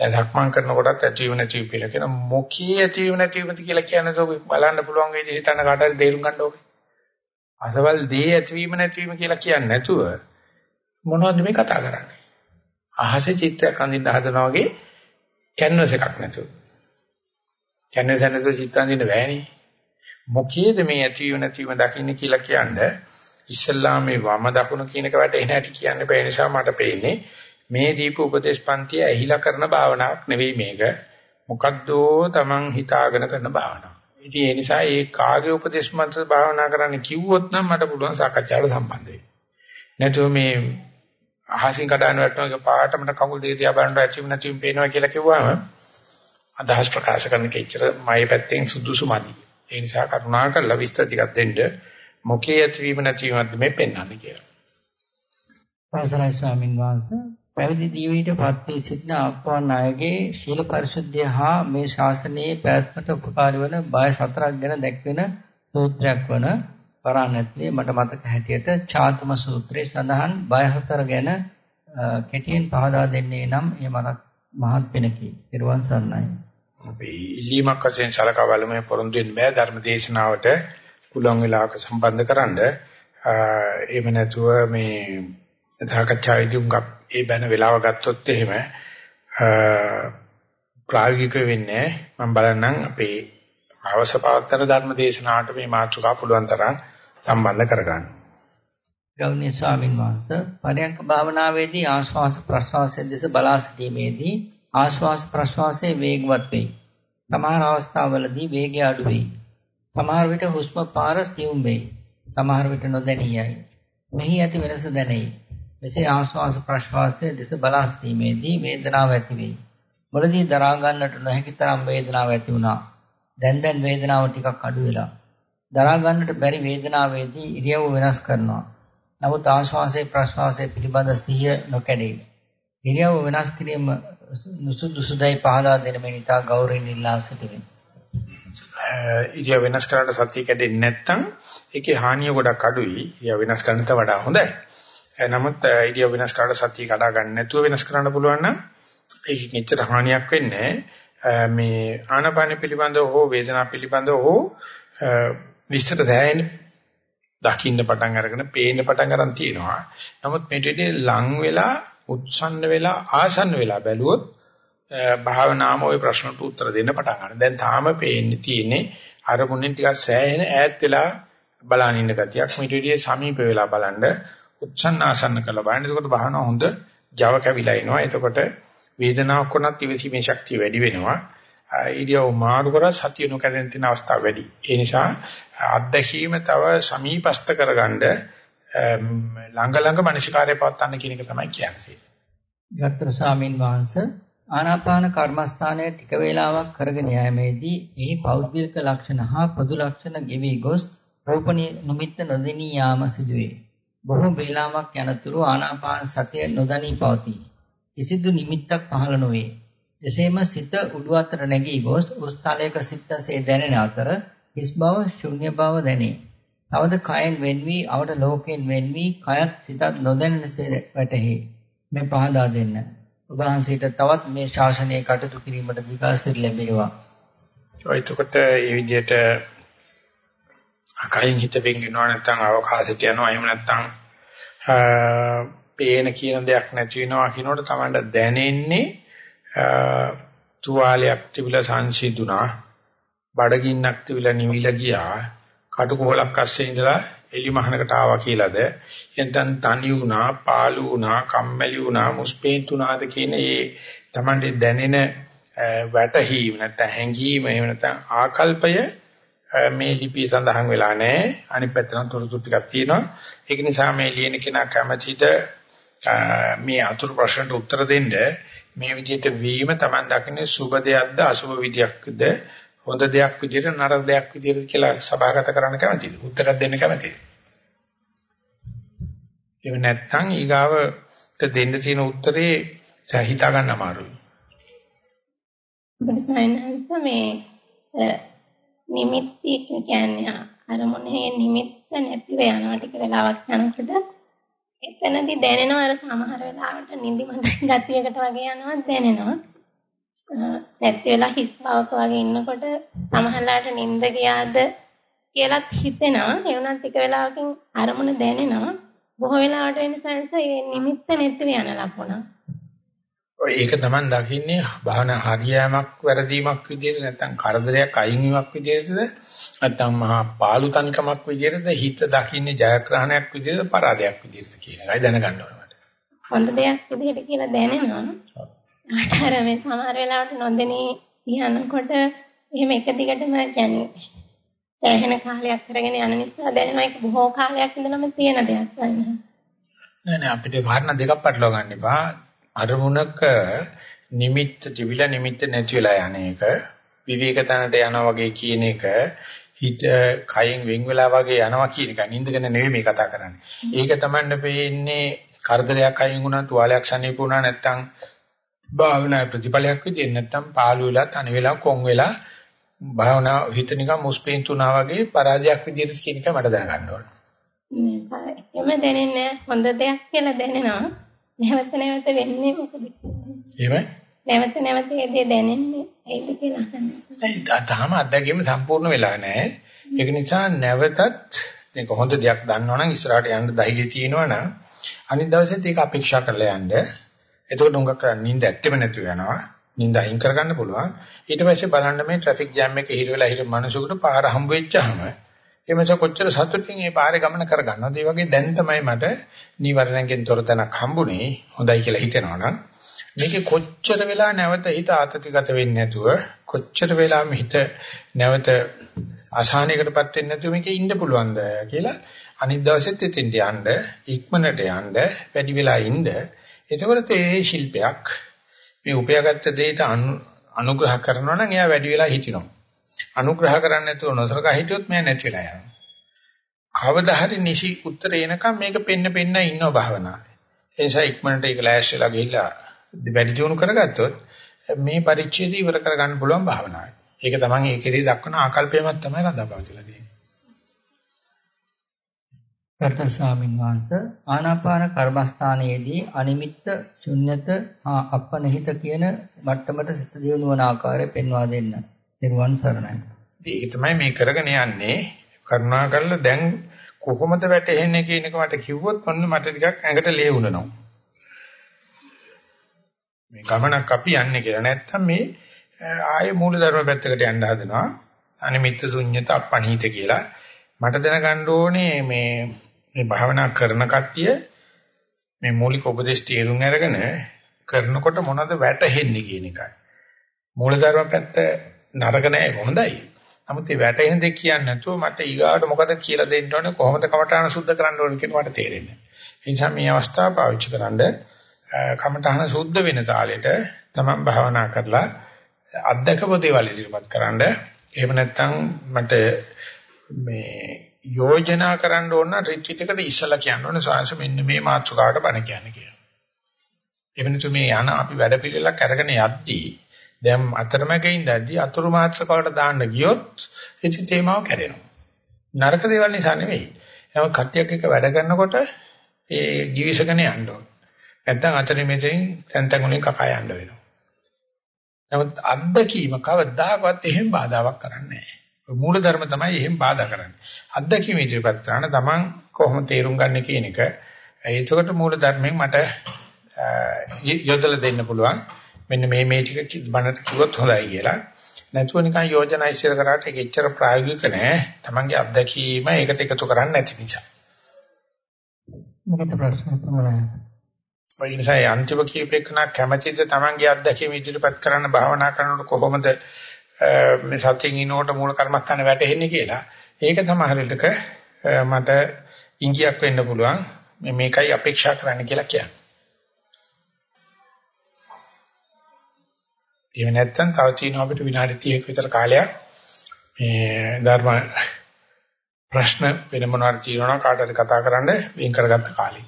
දැන් ධක්මං කරනකොටත් ඇතිවීම නැතිවීම පේන කියන මොකී ඇතිවීම නැතිවීමද කියලා කියන්නේ ඒක බලන්න පුළුවන් වේද හිතන්න කාට හරි තේරුම් ගන්න ඕනේ. අසවල් දේ ඇතිවීම නැතිවීම කියලා කියන්නේ නැතුව මොනවද මේ කතා කරන්නේ? අහසේ චිත්‍රයක් අඳින්න හදනවා වගේ කැන්වස් එකක් නැතුව. කැන්වස් එක නැතුව චිත්‍ර අඳින්න බෑනේ. මොකීද මේ ඇතිවීම නැතිවීම දකින්න කියලා කියන්නේ ඉස්සල්ලා මේ වම දකුණ කියන එක වැටෙන හැටි කියන්න බෑ නිසා මට පේන්නේ මේ දීප උපදේශ පන්තිය ඇහිලා කරන භාවනාවක් නෙවෙයි මේක. මොකද්දෝ Taman හිතාගෙන කරන භාවනාවක්. ඉතින් ඒ නිසා ඒ කාගේ උපදේශ මන්ත්‍ර භාවනා කරන්න කිව්වොත් නම් මට පුළුවන් සාකච්ඡාවට සම්බන්ධ වෙන්න. නැතුව මේ අහසින් කඩන වැටෙනක පාටමට කකුල් දෙක තියා බලනකොට ඇචීම් නැතිවීම පේනවා කියලා කිව්වම අදහස් ප්‍රකාශ කරන්න කෙච්චර මගේ පැත්තෙන් සුදුසු මදි. ඒ නිසා කරුණාකරලා විස්තර ටිකක් දෙන්න මොකේ ඇතිවීම නැතිවීමද මේ පෙන්වන්නේ කියලා.
අවසරයි ස්වාමින් වහන්සේ පැවිදි ජීවිතයටපත් වී සිටින අපවන් අයගේ ශීල පරිශුද්ධිය හා මේ ශාසනයේ පැවැත්මට උපකාරී වන බය සතරක් ගැන දැක්වෙන සූත්‍රයක් වන වරණත්ලේ මට මතක හැටියට චාතුම සූත්‍රයේ සඳහන් බය හතර ගැන කෙටියෙන් පහදා දෙන්නේ නම් ඒ මනක් මහත් වෙනකි. ඊරුවන් සරණයි.
අපි ඉල්ලීමක් වශයෙන් සලකා බලමු පොරොන්දු වෙන්න බෑ ධර්ම දේශනාවට පුළුවන් වෙලාවක සම්බන්ධ කරන්න. එහෙම නැතුව මේ සාකච්ඡාවේදී උඟක් ඒ බැන වෙලාව ගත්තොත් එහෙම ප්‍රායෝගික වෙන්නේ මම බලන්නම් අපේ අවශ්‍යපවත්තර ධර්ම දේශනාවට මේ මාතෘකා පුළුවන් තරම් සම්බන්ධ කරගන්න.
ගෞණීය ස්වාමින් වහන්සේ පරයන්ක භාවනාවේදී ආශ්වාස ප්‍රශ්වාසයේ දෙස බලා සිටීමේදී ආශ්වාස ප්‍රශ්වාසයේ වේගවත් වෙයි. සමහර අවස්ථාවලදී වේගය අඩු වෙයි. සමහර විට හුස්ම පාර සියුම් වෙයි. සමහර විට නොදැනියයි. මෙහි ඇති වෙනස දැනෙයි. මෙසේ ආශ්වාස ප්‍රශ්වාසයේ දෙස බලා සිටීමේදී වේදනාවක් ඇති වෙයි. මුලදී දරා ගන්නට නොහැකි තරම් වේදනාවක් ඇති වුණා. දැන් දැන් වේදනාව ටිකක් අඩු වෙලා. දරා ගන්නට බැරි වේදනාවේදී ඉරියව්ව වෙනස් කරනවා. නමුත් ආශ්වාසයේ ප්‍රශ්වාසයේ පිළිබඳ සිහිය නොකැඩේ. ඉරියව්ව වෙනස් කිරීම නුසුදුසුදයි පහදා දෙන මෙනිතා ගෞරවයෙන් ඉල්ලා සිටිමි.
ඉරියව් වෙනස් කරාට සතිය කැඩෙන්නේ නැත්නම් ඒකේ හානිය ගොඩක් අඩුයි. ඉරියව් වෙනස් කරන්නට වඩා හොඳයි. නමුත් ඉරියව් වෙනස් කරාට සතිය කඩා ගන්න නැතුව වෙනස් කරන්න පුළුවන් නම් ඒකෙන් එච්චර හානියක් වෙන්නේ මේ ආනාපාන පිළිබඳව හෝ වේදනා පිළිබඳව හෝ විස්තර දැනෙන දකින්න පටන් අරගෙන පේන්න පටන් ගන්න තියෙනවා. නමුත් මේ දෙන්නේ ලං වෙලා උත්සන්න වෙලා ආසන්න වෙලා බැලුවොත් භාවනාම ওই ප්‍රශ්නට උත්තර දෙන්න පටන් ගන්නවා. දැන් තාම පේන්නේ තියෙන්නේ අරමුණෙන් ටිකක් සෑහෙන ඈත් වෙලා බලන ඉන්න ගතියක්. මේ දෙවියේ සමීප වෙලා බලන්න උත්සන්න ආසන්න කරලා බලන්න. එතකොට භාවනාව හොඳ Java කැවිලා එනවා. එතකොට වේදනාවක් කොනත් ඉවසීමේ ශක්තිය වැඩි වෙනවා. ඉරියව් මාරු කර සතිය නොකරන තියෙන අවස්ථා වැඩි. ඒ නිසා අත්දැකීම තව සමීපස්ත කරගන්න ළඟ ළඟ මනසිකාරය පවත්වන්න කියන එක තමයි කියන්නේ.
ගත්තර ස්වාමින් වහන්සේ ආනාපාන කර්මස්ථානයේ ටික වේලාවක් කරගෙන යෑමේදී එහි පෞද්ගලික ලක්ෂණ හා පොදු ලක්ෂණ ගෙවි ගොස් රූපණී නිමිත්ත නොදෙනී යාම සිදුවේ. බොහෝ වේලාවක් යනතුරු ආනාපාන සතිය නොදනී පවතී. කිසිදු නිමිත්තක් පහළ නොවේ. එසේම සිත උඩු අතර නැගී ගොස් උස්තලයක සිත්සේ දැනෙන අතර හිස් බව ශුන්‍ය බව දැනේ. තවද කයෙන් වෙන් වී අවට ලෝකයෙන් වෙන් වී කයත් සිතත් නොදැනෙනසේ වැටහි. මේ පහදා දෙන්න. ඔබ වහන්සේට තවත් මේ ශාසනය කටයුතු කිරීමට විකාශය ලැබේවා.
එතකොට මේ විදිහට කයින් හිත වෙන්ගෙනවා නැත්නම් අවකාශයට යනවා. එහෙම නැත්නම් පේන කියන දෙයක් නැති වෙනවා කියනකොට තමයි දැනෙන්නේ තුවාලයක් තිබිලා සංසිඳුණා බඩගින්නක් තිබිලා නිවිලා ගියා කටුකොහලක් අස්සේ ඉඳලා එලි මහනකට ආවා කියලාද? එතෙන් තනි වුණා පාළු වුණා කම්මැලි වුණා මුස්පේන්තු වුණාද කියන ඒ Tamande දැනෙන වැටහීම නැත්නම් හැඟීම එහෙම නැත්නම් ආකල්පය මේ ලිපිය සඳහන් වෙලා නැහැ අනිත් පැත්තෙන් තොරතුරු ටිකක් තියෙනවා ඒක නිසා මේ ලියන කෙනා කැමැතිද මේ අතුරු ප්‍රශ්නට උත්තර දෙන්න මේ විදිහට වීම Taman දකින්නේ සුබ දෙයක්ද අසුබ විදියක්ද හොඳ දෙයක් විදියට නරක දෙයක් විදියට කියලා සභාගත කරන්න කැමතිද? උත්තරයක් දෙන්න කැමතිද? එහෙම නැත්නම් ඊගාවට දෙන්න තියෙන උත්තරේ සහිතා ගන්න අමාරුයි.
බසයින්හස මේ නිමිති කියන්නේ අරමුණේ නිමිත්ත නැතිව යනවා ටික වෙලාවක් යනකොට එතනදී දැනෙනවා අර සමහර වෙලාවට නිදිමත ගතියකට වගේ යනවා දැනෙනවා. නැති වෙලා හිස් බවක වගේ ඉන්නකොට සමහරලාට නිින්ද ගියාද කියලාත් හිතෙනවා. ඒ වුණත් ටික වෙලාවකින් අරමුණ දැනෙනවා. බොහෝ වෙලාවට වෙන සංස ඒ නිමිත්ත නැති යන ලකුණ.
ඒක Taman දකින්නේ භාවන හරියෑමක් වැරදීමක් විදිහට නැත්නම් කරදරයක් අයින්වීමක් විදිහටද නැත්නම් මහා පාළුතන්කමක් විදිහටද හිත දකින්නේ ජයග්‍රහණයක් විදිහටද පරාදයක් විදිහටද කියන එකයි දැනගන්න ඕනේ
හොඳ දෙයක් විදිහට කියලා දැනෙනවා. අර මේ සමහර වෙලාවට නොදෙනී කියනකොට එහෙම එක දිගටම කියන්නේ දැනෙන කාලයක් කරගෙන යන නිසා දැනෙනවා ඒක බොහෝ කාලයක් ඉඳලම තියෙන දෙයක් වань.
නෑ නෑ අපිට කාරණා දෙකක් පැටලව ගන්න එපා. අරමුණක නිමිත්ත තිබිලා නිමිත්ත නැති වෙලා යන එක විවේක තැනට යනවා වගේ කියන එක හිත කයෙන් වෙන් වෙලා වගේ යනවා කියන එක නින්දගෙන නෙවෙයි මේ කතා කරන්නේ. ඒක තමයි පෙන්නේ කරදරයක් අයින් වුණා, තුවාලයක් සනීප වුණා නැත්තම් භාවනා ප්‍රතිඵලයක් විදිහට නැත්තම් පාළු වෙලා තනි වෙලා කොන් වෙලා භාවනා හිත නිකන් මුස්පීන්තුනා වගේ පරාජයක් විදිහට කියන එක මට දැනගන්න ඕන.
එම දැනෙන්නේ හොඳ දෙයක් කියලා දැනෙනවා. නැවත නැවත වෙන්නේ මොකද?
එහෙමයි.
නැවත නැවත ඒ දේ දැනෙන්නේ ඒද කියලා අහන්නේ.
තාම අත්දැකීම සම්පූර්ණ වෙලා නැහැ. ඒක නිසා නැවතත් මේක හොඳ දෙයක් දන්නවනම් ඉස්සරහට යන්න ධෛර්යය තියෙනවනම් අනිත් දවසෙත් ඒක අපේක්ෂා කරලා යන්න එතකොට උඟක් නිින්ද ඇත්තෙම නැතුව යනවා. නිින්ද අයින් කරගන්න පුළුවන්. ඊට පස්සේ බලන්න මේ ට්‍රැෆික් ජෑම් එකේ හිර වෙලා හිර මිනිසෙකුට පාර හම්බ වෙච්චාම එමස කොච්චර සතුටින් මේ පාරේ ගමන කරගන්නවද? ඒ වගේ දැන් තමයි මට නීවරණයෙන් තොර තැනක් හම්බුනේ. හොඳයි කියලා හිතෙනවනම් මේකේ කොච්චර වෙලා නැවත හිත ආතතිගත වෙන්නේ නැතුව කොච්චර වෙලා හිත නැවත අසහනයකටපත් වෙන්නේ නැතුව මේකේ ඉන්න පුළුවන්ද කියලා අනිත් දවසෙත් එතෙන්ට යන්න ඉක්මනට යන්න වැඩි වෙලා ඉන්න එතකොට ඒ ශිල්පයක් මේ උපයාගත්ත දෙයට අනුග්‍රහ කරනවා නම් එයා වැඩි වෙලා හිටිනවා. අනුග්‍රහ කරන්නේ නැතුව නොසලකා හිටියොත් මෙයා නැති වෙලා යනවා. කවදා හරි නිසි උත්තරේ එනකම් මේක පෙන්න පෙන්න ඉන්නව භාවනාවේ. ඒ නිසා ඉක්මනට ඒක ලෑස්ති වෙලා ගිහිල්ලා වැඩි දියුණු කරගත්තොත් මේ පරිච්ඡේදය ඉවර කරගන්න පුළුවන් භාවනාවයි. ඒක තමයි ඒකේදී දක්වන ආකල්පයමත් තමයි රඳාපවතිලා තියෙන්නේ.
කර්තන් ස්වාමීන් වහන්සේ ආනාපාන කර්මස්ථානයේදී අනිමිත්ත ශුන්්‍යත හා අපනහිත කියන මට්ටමට සිත දියුණුවන ආකාරය පෙන්වා දෙන්න. නිර්වාණ සරණයි.
ඒක තමයි මේ කරගෙන යන්නේ. කරුණා කරලා දැන් කොහොමද වැටෙන්නේ කියන එක මට කිව්වොත් ඔන්න මට ටිකක් ඇඟට ලේ උනනවා. මේ ගමනක් අපි යන්නේ කියලා. නැත්තම් මේ ආයේ මූලධර්ම පැත්තකට යන්න හදනවා. අනිමිත්ත ශුන්්‍යත අපණීත කියලා. මට දැනගන්න ඕනේ මේ මේ භාවනා කරන කට්ටිය මේ මූලික උපදේශ තේරුම් අරගෙන කරනකොට මොනවද වැටහෙන්නේ කියන එකයි. මූලධර්ම පැත්ත නරක නෑ හොඳයි. නමුත් මේ වැටෙන දෙයක් කියන්නේ නැතුව මට ඊගාට මොකද කියලා දෙන්න ඕනේ කොහොමද කමඨාන සුද්ධ කරන්න ඕනේ කියන මට තේරෙන්නේ. ඒ නිසා මේ අවස්ථාව පාවිච්චි කරන්ඩ කමඨාන සුද්ධ වෙන තාලෙට තමන් භාවනා කරලා අත්දකපු දේවල් ඉදිරිපත් කරන්න. එහෙම නැත්නම් මට මේ යෝජනා කරන්න ඕන රිට්‍රීට් එකට ඉස්සලා කියන්න ඕනේ සාංශ මෙන්න මේ මාතෘකාවට බණ කියන්නේ කියලා. එවනතු මේ යන අපි වැඩ පිළිලක් අරගෙන යද්දී දැන් අතරමැග ඉඳද්දී අතුරු මාත්‍රකාවට දාන්න ගියොත් ඉති තේමාව කැඩෙනවා. නරක දේවල් නිසා නෙවෙයි. එහෙනම් කට්ටියක් එක වැඩ කරනකොට ඒ givisගෙන යන්න ඕන. නැත්නම් අතරින් මෙතනින් සැන්තන් වලින් කකා යන්න වෙනවා. නමුත් අත්දැකීම කවදාකවත් එහෙම බාධාවක් කරන්නේ නැහැ. මූල ධර්ම තමයි එහෙම බාධා කරන්නේ. අත්දැකීම ඉදිරිපත් කරන තමන් කොහොම තේරුම් ගන්න කියන එක. ඒකට මූල ධර්මයෙන් මට යොදලා දෙන්න පුළුවන්. මෙන්න මේ මේ ටික බණට කිව්වොත් හොඳයි කියලා. නැතුව නිකන් යෝජනා ඉස්සර කරාට ඒක එච්චර ප්‍රායෝගික නෑ. තමන්ගේ අත්දැකීම ඒකට එකතු කරන්නේ නැති නිසා.
මොකද ප්‍රශ්න ප්‍රමාණය?
ඒ නිසා අන්තිම කීපයකන කැමැතිද තමන්ගේ අත්දැකීම ඉදිරිපත් කරන්න භාවනා කරනකොට කොහොමද මේ සත්‍යයෙන් ඉනෝට මූල කර්මස්ථාන වැටෙන්නේ කියලා. ඒක සමහර විටක මට ඉංගියක් වෙන්න පුළුවන්. මේකයි අපේක්ෂා කරන්න කියලා කියන්නේ. එහෙම නැත්නම් තව තියෙනවා අපිට විනාඩි 30ක විතර කාලයක් මේ ධර්ම ප්‍රශ්න වෙන මොනවාරි තියෙනවා කාටද කතා කරන්න වෙන් කරගත්ත කාලේ.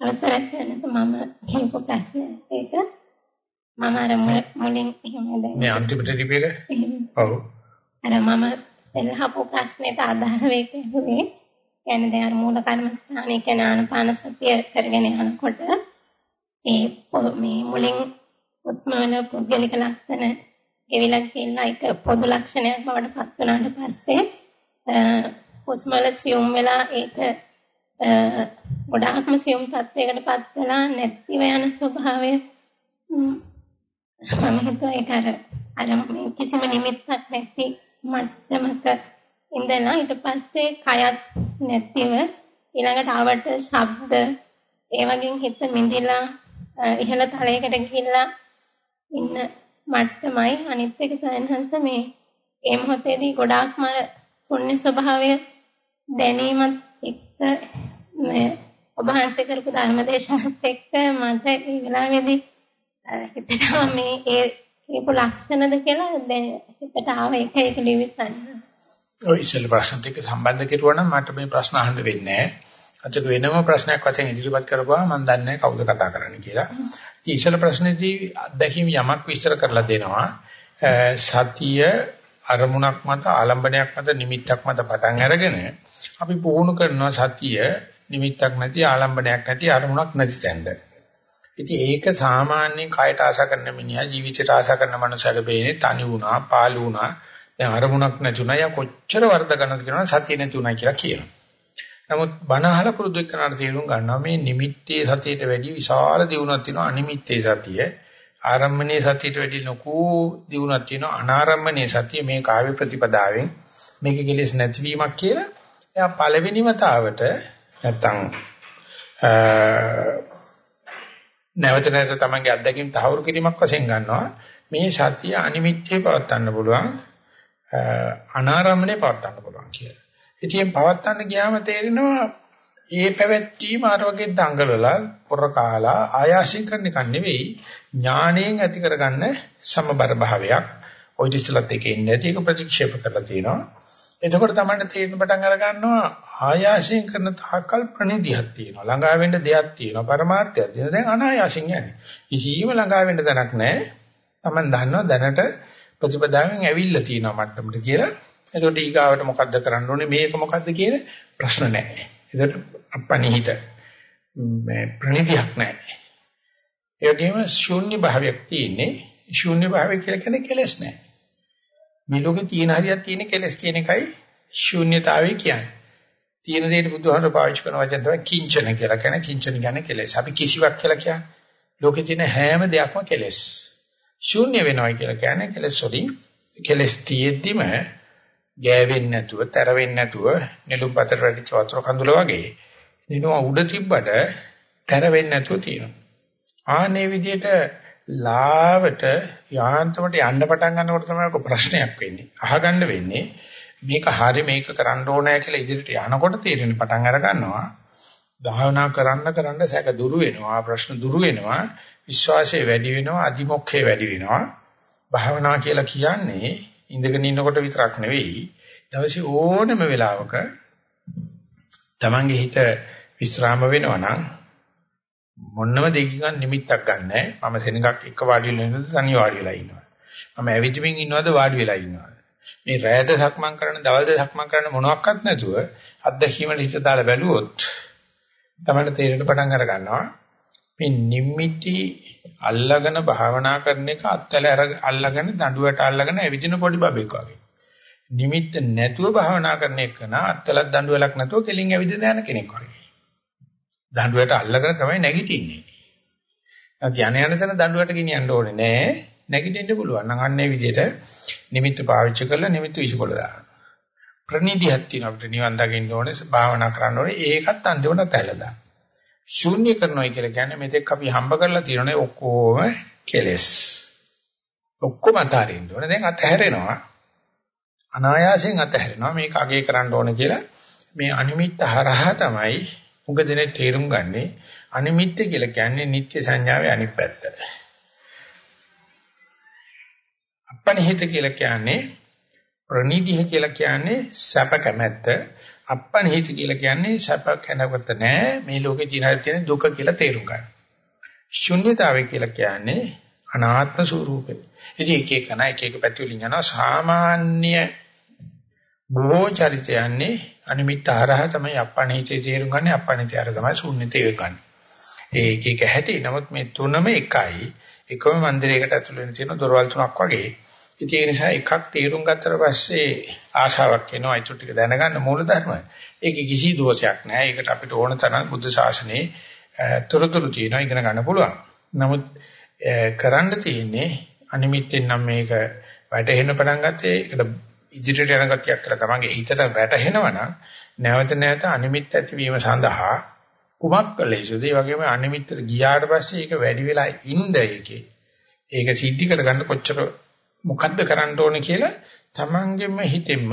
අවසරයි මම කියපු ප්‍රශ්නේ ඒක මම අර මුලින් එහෙම දැන්
මේ අන්තිමට ටිපේක ඔව්.
අර මම සෙල්හපු ප්‍රශ්නෙට අදාළ වෙක හුනේ කියන්නේ දැන් අර මූල කර්මස්ථානයේ කියන ආනපාන සතිය කරගෙන යනකොට ඒ මේ මුලින් හුස්ම වල පුද්ගලික ලක්ෂණ ගෙවිලා කියලා එක පොදු ලක්ෂණයක් බවට පත් වුණාට පස්සේ හුස්ම වල සියුම් වෙලා ඒක ගොඩාක්ම සියුම් තත්යකට පත් වෙලා නැතිව යන ස්වභාවය. මම හිතුවා ඒක අර අර කිසිම නිමිත්තක් නැති මට්ටමක ඉඳලා ඊට පස්සේ කයත් නැතිව ඊළඟට ආවට ශබ්ද ඒ වගේ හිත මිදිලා ඉහළ තලයකට ගිහිල්ලා ඉන්න මට්ටමයි අනිත් එක සයන්හන්ස මේ ඒ මොහොතේදී ගොඩාක්ම ශුන්‍ය ස්වභාවය දැනීමත් එක්ක මේ ඔබ වහන්සේ කරපු ධර්මදේශනත් එක්ක මට ඒ වෙලාවේදී හිතනවා මේ ඒ කියපු ලක්ෂණද කියලා දැන් හිතට ආව එක එක ලිවිසන්න.
ඔය ඉස්සෙල්ලා ප්‍රශ්න ටික සම්බන්ධ කෙරුවා නම් මට මේ ප්‍රශ්න අහන්න වෙන්නේ නැහැ. අතක වෙනම ප්‍රශ්නයක් වශයෙන් ඉදිරිපත් කරපුවා මම දන්නේ කවුද කතා කරන්නේ කියලා. ඉතින් ඉස්සෙල්ලා ප්‍රශ්නේදී අත්දැකීම් යමක් විස්තර කරලා දෙනවා. සතිය අරමුණක් මත ආලම්බනයක් මත නිමිත්තක් මත පටන් අරගෙන අපි පුහුණු කරනවා සතිය නිමිත්තක් නැති ආලම්බනයක් නැති අරමුණක් නැති තැනට. ඉතින් ඒක සාමාන්‍යයෙන් කයට ආශා කරන මිනිහා ජීවිතයට ආශා කරන මනුස්සයර බේනේ තනි වුණා, පාළු වුණා. දැන් අරමුණක් නැතුණා. යා කොච්චර වර්ධ ගන්නද කියනවා සතිය නැතුණා කියලා කියනවා. නමුත් බණ අහලා පුරුදු එක්කනට තේරුම් ගන්නවා මේ නිමිත්තේ සතියට වැඩි විශාල දියුණුවක් තියෙනවා අනිමිත්තේ සතිය. ආරම්මනේ සතියට වැඩි ලොකු දියුණුවක් තියෙනවා අනාරම්මනේ සතිය මේ කාව්‍ය ප්‍රතිපදාවෙන් මේක කෙලෙස් නැතිවීමක් කියලා. එයා පළවෙනි වතාවට නැත්තම් නැවත නැවත තමන්ගේ අත්දැකීම් තහවුරු කිරීමක් වශයෙන් ගන්නවා මේ සතිය අනිමිත්‍යව පවත්වන්න පුළුවන් අනාරම්මනේ පවත්වන්න පුළුවන් කියලා. ඉතින් පවත්වන්න ගියාම තේරෙනවා ඒ පැවැත්වීම අර වගේ දඟලලා පොර කාලා ආයාසින් කරන එක නෙවෙයි ඥාණයෙන් ඇති කරගන්න සමබර භාවයක් ඔය ඉස්සලත් එකේ ඉන්නේ නැති එක ප්‍රතික්ෂේප කරලා තියෙනවා. එතකොට තමයි තේරෙන පටන් අර ගන්නවා ආයාසයෙන් කරන තාකල් ප්‍රණිදියක් තියෙනවා. ළඟා වෙන්න දෙයක් තියෙනවා. පරමාර්ථයක් තියෙනවා. දැන් අනායාසයෙන් යන්නේ. කිසිම ළඟා වෙන්න දැනක් නැහැ. Taman දන්නවා දැනට ප්‍රතිපදාවෙන් ඇවිල්ලා තියෙනවා මට්ටමට කියලා. එතකොට ඊගාවට මොකද්ද කරන්න ඕනේ මේක මොකද්ද කියන ප්‍රශ්න නැහැ. ඒකට අපනිහිත මේ ප්‍රණිදියක් නැහැ. ඒ වගේම ශූන්‍ය භාවයක් තියෙන්නේ. ශූන්‍ය භාවය කියලා කියන්නේ කෙලස් නැහැ. මේ ලෝකේ තියෙන හරියක් තියෙන කෙලස් කියන එකයි ශූන්‍යතාවය කියන්නේ. තියෙන දෙයට බුදුහාමර පාවිච්චි කරන වචන තමයි කිංචන කියලා කියන්නේ. කිංචන කියන්නේ කෙලස්. අපි කිසිවක් කියලා කියන්නේ. ලෝකේ තියෙන හැම දෙයක්ම කෙලස්. ශූන්‍ය වෙනවා කියලා කියන්නේ කෙලස් වලින් කෙලස් තියෙද්දිම ගෑවෙන්නේ නැතුව, තර වෙන්නේ නැතුව, නෙළුම් පතර රැඩිච්ච වතුර කඳුල වගේ නිනවා උඩ තිබ්බට තර වෙන්නේ නැතුව තියෙනවා. ආනේ විදිහට ලාවට යාන්ත්‍රමට යන්න පටන් ගන්නකොට තමයි ඔක ප්‍රශ්නයක් වෙන්නේ. අහගන්න වෙන්නේ මේක හරි මේක කරන්න ඕනෑ කියලා ඉදිරියට යනකොට තේරෙන පටන් අර ගන්නවා. භාවනා කරන්න කරන්න සැක දුරු වෙනවා, ප්‍රශ්න දුරු වෙනවා, විශ්වාසය වැඩි වෙනවා, අදිමොක්ඛය වැඩි වෙනවා. භාවනා කියලා කියන්නේ ඉඳගෙන ඉන්නකොට විතරක් නෙවෙයි. දවසේ ඕනම වෙලාවක තමන්ගේ හිත විස්්‍රාම වෙනවා නම් මොන්නම දෙකකින් නිමිත්තක් ගන්නෑ. මම සෙනඟක් එක වාඩි වෙලා ඉන්නද තනි වාඩි වෙලා ඉන්නවා. මම ඇවිදින්මින් ඉන්නවද වාඩි වෙලා ඉන්නවද? මේ රැයද සක්මන් කරන, දවල්ද සක්මන් කරන මොනවත් නැතුව අත්දැකීමට හිත දාලා බැලුවොත් තමයි තේරෙන්න පටන් අර ගන්නවා. මේ නිමිටි අල්ලගෙන භාවනා කරන එක අත්වල අල්ලගෙන දඬුවට අල්ලගෙන ඇවිදින පොඩි බබෙක් වගේ. නිමිත්ත නැතුව භාවනා කරන එක නා අත්වලක් දඬුවලක් නැතුව කෙලින් ඇවිදින යන කෙනෙක් වගේ. දඬුවට අල්ලගෙන තමයි නැගිටින්නේ. ධ්‍යාන යන තැන දඬුවට ගෙනියන්න ඕනේ නෑ. නැගිටින්න පුළුවන්. නම් අන්නේ විදිහට නිමිත්ත පාවිච්චි කරලා නිමිත්ත විශ්කොල දාන්න. ප්‍රනිධියක් තියෙනවා අපිට නිවන් දකින්න ඕනේ, භාවනා කරන්න ඕනේ. ඒකත් අන්තිමට තැල්ලා දාන්න. ශූන්‍ය කරනවා කියලා කියන්නේ මෙතෙක් අපි හම්බ කරලා තියෙනනේ ඔක්කොම කෙලෙස්. ඔක්කොම අතාරින්න ඕනේ. දැන් අතහැරෙනවා. අනායාසයෙන් අතහැරෙනවා. මේක අගේ කරන්න ඕනේ කියලා මේ අනිමිත්ත හරහා තමයි උග දෙනේ තේරුම් ගන්නේ අනිමිත්ත කියලා කියන්නේ නිත්‍ය සංඥාවේ අනිත් පැත්ත. අපනිහිත කියලා කියන්නේ ප්‍රනිධිහ කියලා කියන්නේ සැප කැමැත්ත. අපනිහිත කියලා කියන්නේ සැප කැමැත්ත නෑ මේ ලෝකේ තියෙන දුක කියලා තේරුම් ගන්න. ශුන්‍යතාවය කියලා කියන්නේ අනාත්ම ස්වરૂපේ. ඉතින් එක එක නයි එක එක පැති වලින් යනවා සාමාන්‍ය බොහෝ චරිතයන්නේ අනිමිත්ත හරහා තමයි අපණිතේ තේරුම් ගන්න අපණිතේ අර තමයි ශුන්‍යතේ වෙකන්නේ. ඒක එක හැටි. නමුත් මේ තුනම එකයි. එකම මන්දිරයකට ඇතුළු වෙන තියෙන දොරවල් තුනක් වගේ. ඉතින් ඒ නිසා එකක් තේරුම් ගත්තට පස්සේ ආශාවක් එනවා ඒක ටික දැනගන්න මූලධර්ම. ඒකේ කිසි දෝෂයක් නැහැ. ඒකට අපිට ඕන තරම් බුද්ධ ශාසනයේ තොරතුරු තියෙනවා ඉගෙන ගන්න පුළුවන්. නමුත් කරන්න තියෙන්නේ අනිමිත්තෙන් නම් මේක වැටෙන්න පටන් ගත්තේ ඒකට ඉදිරියට යන ගතියක් කියලා තමන්ගේ හිතට වැටහෙනවනම් නැවත නැවත අනිමිත් ඇතිවීම සඳහා කුමක් කළ යුතුද? ඒ වගේම අනිමිත්තට ගියාට පස්සේ ඒක වැඩි වෙලා ඉන්න එකේ. ඒක සිද්ධි කරගන්න කොච්චර මොකද්ද කරන්න ඕනේ කියලා තමන්ගෙම හිතෙන්න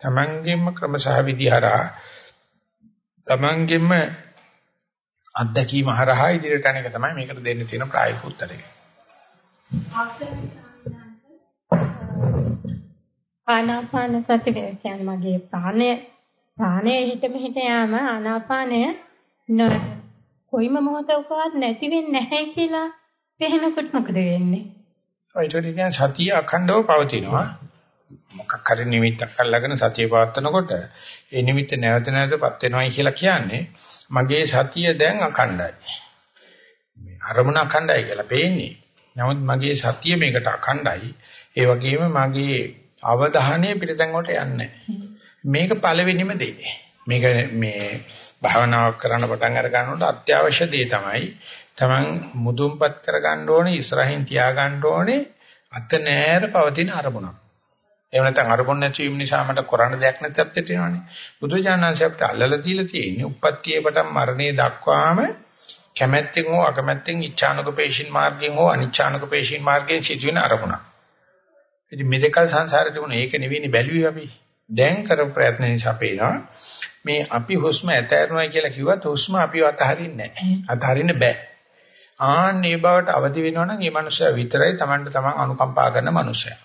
තමන්ගෙම ක්‍රමසහ විදිහරා තමන්ගෙම අත්දැකීම හරහා ඉදිරියට යන එක තමයි මේකට දෙන්න තියෙන ප්‍රායෝගික උත්තරය.
ආනාපාන සති කියන්නේ මගේ ප්‍රාණය ප්‍රාණය හිත මෙහෙට යාම ආනාපානය කොයිම මොහොතකවත් නැති වෙන්නේ නැහැ කියලා පේනකොට මොකද වෙන්නේ?
ඒකට කියන්නේ සතිය අඛණ්ඩව පවතිනවා. මොකක් හරි නිමිත්තක් අල්ලගෙන සතිය පවත්නකොට ඒ නිමිත්ත නැවත නැවතපත් වෙනවයි කියලා කියන්නේ මගේ සතිය දැන් අඛණ්ඩයි. මේ අරමුණ අඛණ්ඩයි කියලා පේන්නේ. නමුත් මගේ සතිය මේකට අඛණ්ඩයි. ඒ වගේම මගේ අවධානය පිටතෙන් වලට යන්නේ මේක පළවෙනිම දේ. මේක මේ භාවනාවක් කරන්න පටන් අර ගන්නකොට අත්‍යවශ්‍ය දේ තමයි Taman මුදුන්පත් කර ගන්න ඕනේ ඉස්සරහින් තියා ගන්න ඕනේ අත නෑර පවතින අරමුණක්. එහෙම නැත්නම් අරමුණ නැති වීම නිසා මට කරන්න දෙයක් නැති තත්ත්වයට එනවනේ. බුදුජානනාංශය අපිට අල්ලලා දීලා තියෙන්නේ උප්පත්තියේ පටන් මරණය දක්වාම කැමැත්තෙන් හෝ අකමැත්තෙන් ඉච්ඡානුකපේෂින් මාර්ගයෙන් හෝ අනිච්ඡානුකපේෂින් මාර්ගයෙන් සිදුවෙන අරමුණක්. ඉතින් මෙතකල් සංසාරේ තිබුණ ඒක නෙවෙයිනේ බැලුවේ අපි. දැන් කරපු ප්‍රයත්න නිසා පේනවා මේ අපි හුස්ම ඇතෑරුණා කියලා කිව්වත් හුස්ම අපිව අතහරින්නේ නැහැ. අතහරින්න බෑ. ආන්නේ බවට අවදි වෙනවනම් මේ මනුස්සයා විතරයි Tamanට Taman අනුකම්පා කරන මනුස්සයා.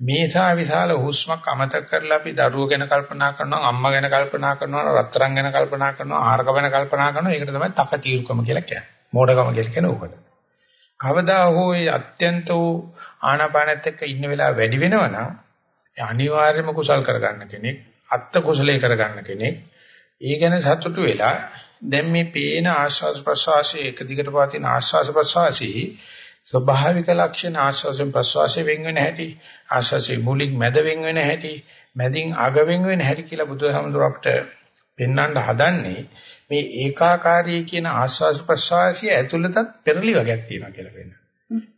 මේසා විශාල හුස්මක් අමතක කරලා අපි දරුවෝ ගැන කල්පනා කරනවා අම්මා ගැන කල්පනා කරනවා රත්තරන් ගැන කල්පනා කරනවා ආහාරක ගැන කල්පනා කරනවා. ඒකට තමයි තක తీරුකම කියලා කියන්නේ. මෝඩකම කියලා කියන උකට කවදා හෝ ඒ අත්‍යන්ත වූ ආනාපානෙත් එක්ක ඉන්න වෙලාව වැඩි වෙනවනම් අනිවාර්යයෙන්ම කුසල් කරගන්න කෙනෙක් අත්ත කුසලයේ කරගන්න කෙනෙක් ඒ ගැන සතුටු වෙලා දැන් මේ පේන ආශ්වාස ප්‍රශ්වාසයේ එක දිගට පවතින ආශ්වාස ප්‍රශ්වාසයේ ස්වභාවික ලක්ෂණ ආශ්වාසයෙන් ප්‍රශ්වාසයෙන් වෙන් වෙන හැටි ආශ්වාසයේ මුලින් මැද වෙන් වෙන හැටි මැදින් අග වෙන් වෙන හැටි කියලා බුදුහාමුදුර අපිට පෙන්වන්න හදන්නේ මේ ඒකාකාරී කියන ආශ්වාස ප්‍රශ්වාසය ඇතුළතත් පෙරලි වගේක් තියෙනවා කියලා වෙන.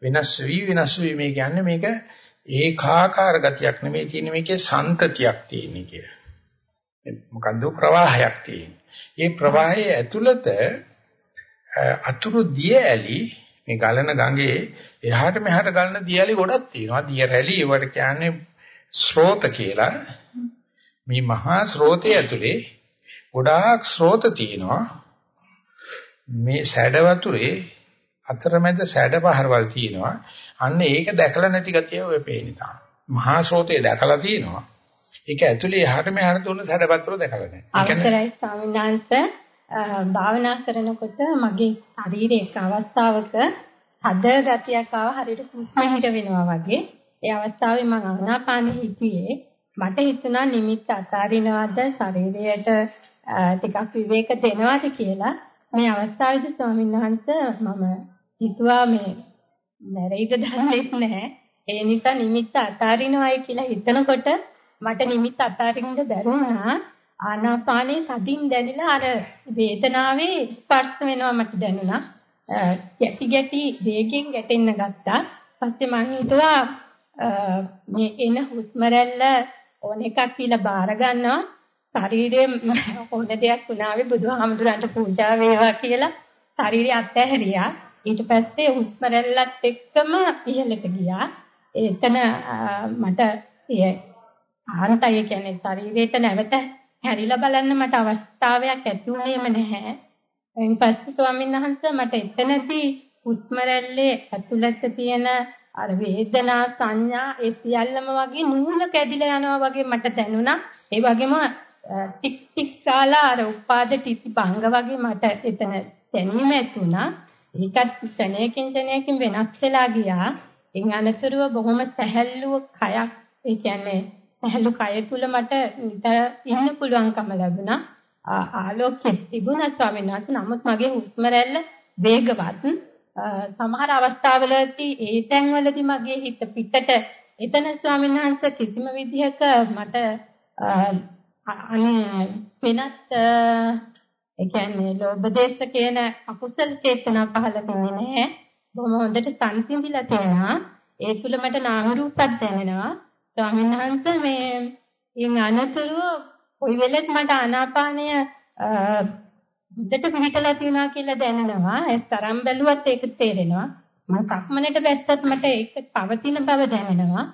වෙනස් වී වෙනස් වී මේ කියන්නේ මේක ඒකාකාර ගතියක් නෙමෙයි තියෙන්නේ මේකේ සන්තතියක් තියෙන්නේ කියලා. මොකද්ද ප්‍රවාහයක් තියෙන්නේ. මේ ප්‍රවාහයේ ඇතුළත අතුරු දිය ඇලි මේ ගලන ගඟේ එහාට මෙහාට ගලන දිය ඇලි ගොඩක් තියෙනවා. දිය රැලි ඒවට කියන්නේ ස්රෝත කියලා. මේ මහා ස්රෝතය ඇතුලේ ගොඩාක් ස්රෝත තියෙනවා. මේ සැඩ වතුරේ අතරමැද සැඩ පහරවල් තියෙනවා. අන්න ඒක දැකලා නැති ගතිය ඔය පේන්නේ තාම. මහා ස්රෝතේ දැකලා තියෙනවා. ඒක ඇතුලේ එහාට මෙහාට දුන්න සැඩපත්‍ර දැකලා නැහැ.
අවසරයි ස්වාමීන් වහන්සේ භාවනා කරනකොට මගේ ශරීරයේ එක් අවස්ථාවක හද ගතියක් ආව හරියට හුස්ම හිට වෙනවා වගේ. ඒ අවස්ථාවේ මම ආනාපානෙ හිටියේ මට හිතුණා නිමිත්ත අතාරිනවද ශරීරයට ටිකක් විවේක දෙනවද කියලා. මේ අවස්ථාවේදී ස්වාමීන් වහන්සේ මම හිතුවා මේ නැරෙයිද දන්නේ නැහැ. ඒ නිසා නිමිත්ත අතාරිනවයි කියලා හිතනකොට මට නිමිත්ත අතාරින්න බැරුණා. ආනාපානේ තදින් දැනිලා අර වේදනාවේ ස්පර්ශ වෙනවා මට දැනුණා. ගැටි ගැටි වේගෙන් ගැටෙන්න ගත්තා. පස්සේ මම හිතුවා මේ එන හුස්ම රැල්ල ඕන එකක් කියලා බාර ගන්නවා. ශරීරයේ ඕන දෙයක් වුණාවේ බුදුහාමුදුරන්ට පූජා වේවා කියලා ශරීරය අත්හැරියා. ඊට පස්සේ හුස්ම රැල්ලත් එක්කම ඉහළට ගියා. එතන මට ආන්තය කියන්නේ ශරීරයට නැවත හැරිලා බලන්න මට අවස්ථාවක් ඇති වුණේම නැහැ. එයින් පස්සේ ස්වාමීන් වහන්සේ මට එතනදී හුස්ම රැල්ලේ ඇතුළත තියෙන අර වේදනා සංඥා ඒ සියල්ලම වගේ නූල කැඩිලා යනවා වගේ මට දැනුණා. ඒ වගේම ටික් ටික් කාලා අර උපාද ටිටි භංග වගේ මට එතන දැනීම ඇතුණා. ඒකත් ක්ෂණයකින් ක්ෂණයකින් වෙනස් වෙලා ගියා. එන් අනතුරුව බොහොම සැහැල්ලුව කයක් ඒ කියන්නේ සැහැල්ලු කය තුල මට නිතර ඉන්න පුළුවන්කම ලැබුණා. ආලෝකෙත් තිබුණා ස්වාමීන් වහන්සේ. නමුත් මගේ හුස්ම රැල්ල වේගවත්. සමහර අවස්ථාවලදී ඒ තැන්වලදී මගේ හිත පිටට එතන ස්වාමීන් වහන්සේ කිසිම විදිහක මට අනේ වෙනත් ඒ කියන්නේ ලෝභ දේශ කියන අකුසල චේතනා පහළ වෙන්නේ නැහැ. බොහොම හොඳට සංසිඳිලා තියෙනවා. ඒ තුල මට නාම රූපත් දැනෙනවා. ස්වාමීන් වහන්සේ මේ ඉන් අනතුරු කොයි වෙලෙත් මට ආනාපානය හොඳට පිළිතලා තියෙනවා කියලා දැනෙනවා. ඒ තරම් බැලුවත් ඒක තේරෙනවා. මම සක්මනට බැස්සත් මට ඒක පවතින බව දැනෙනවා.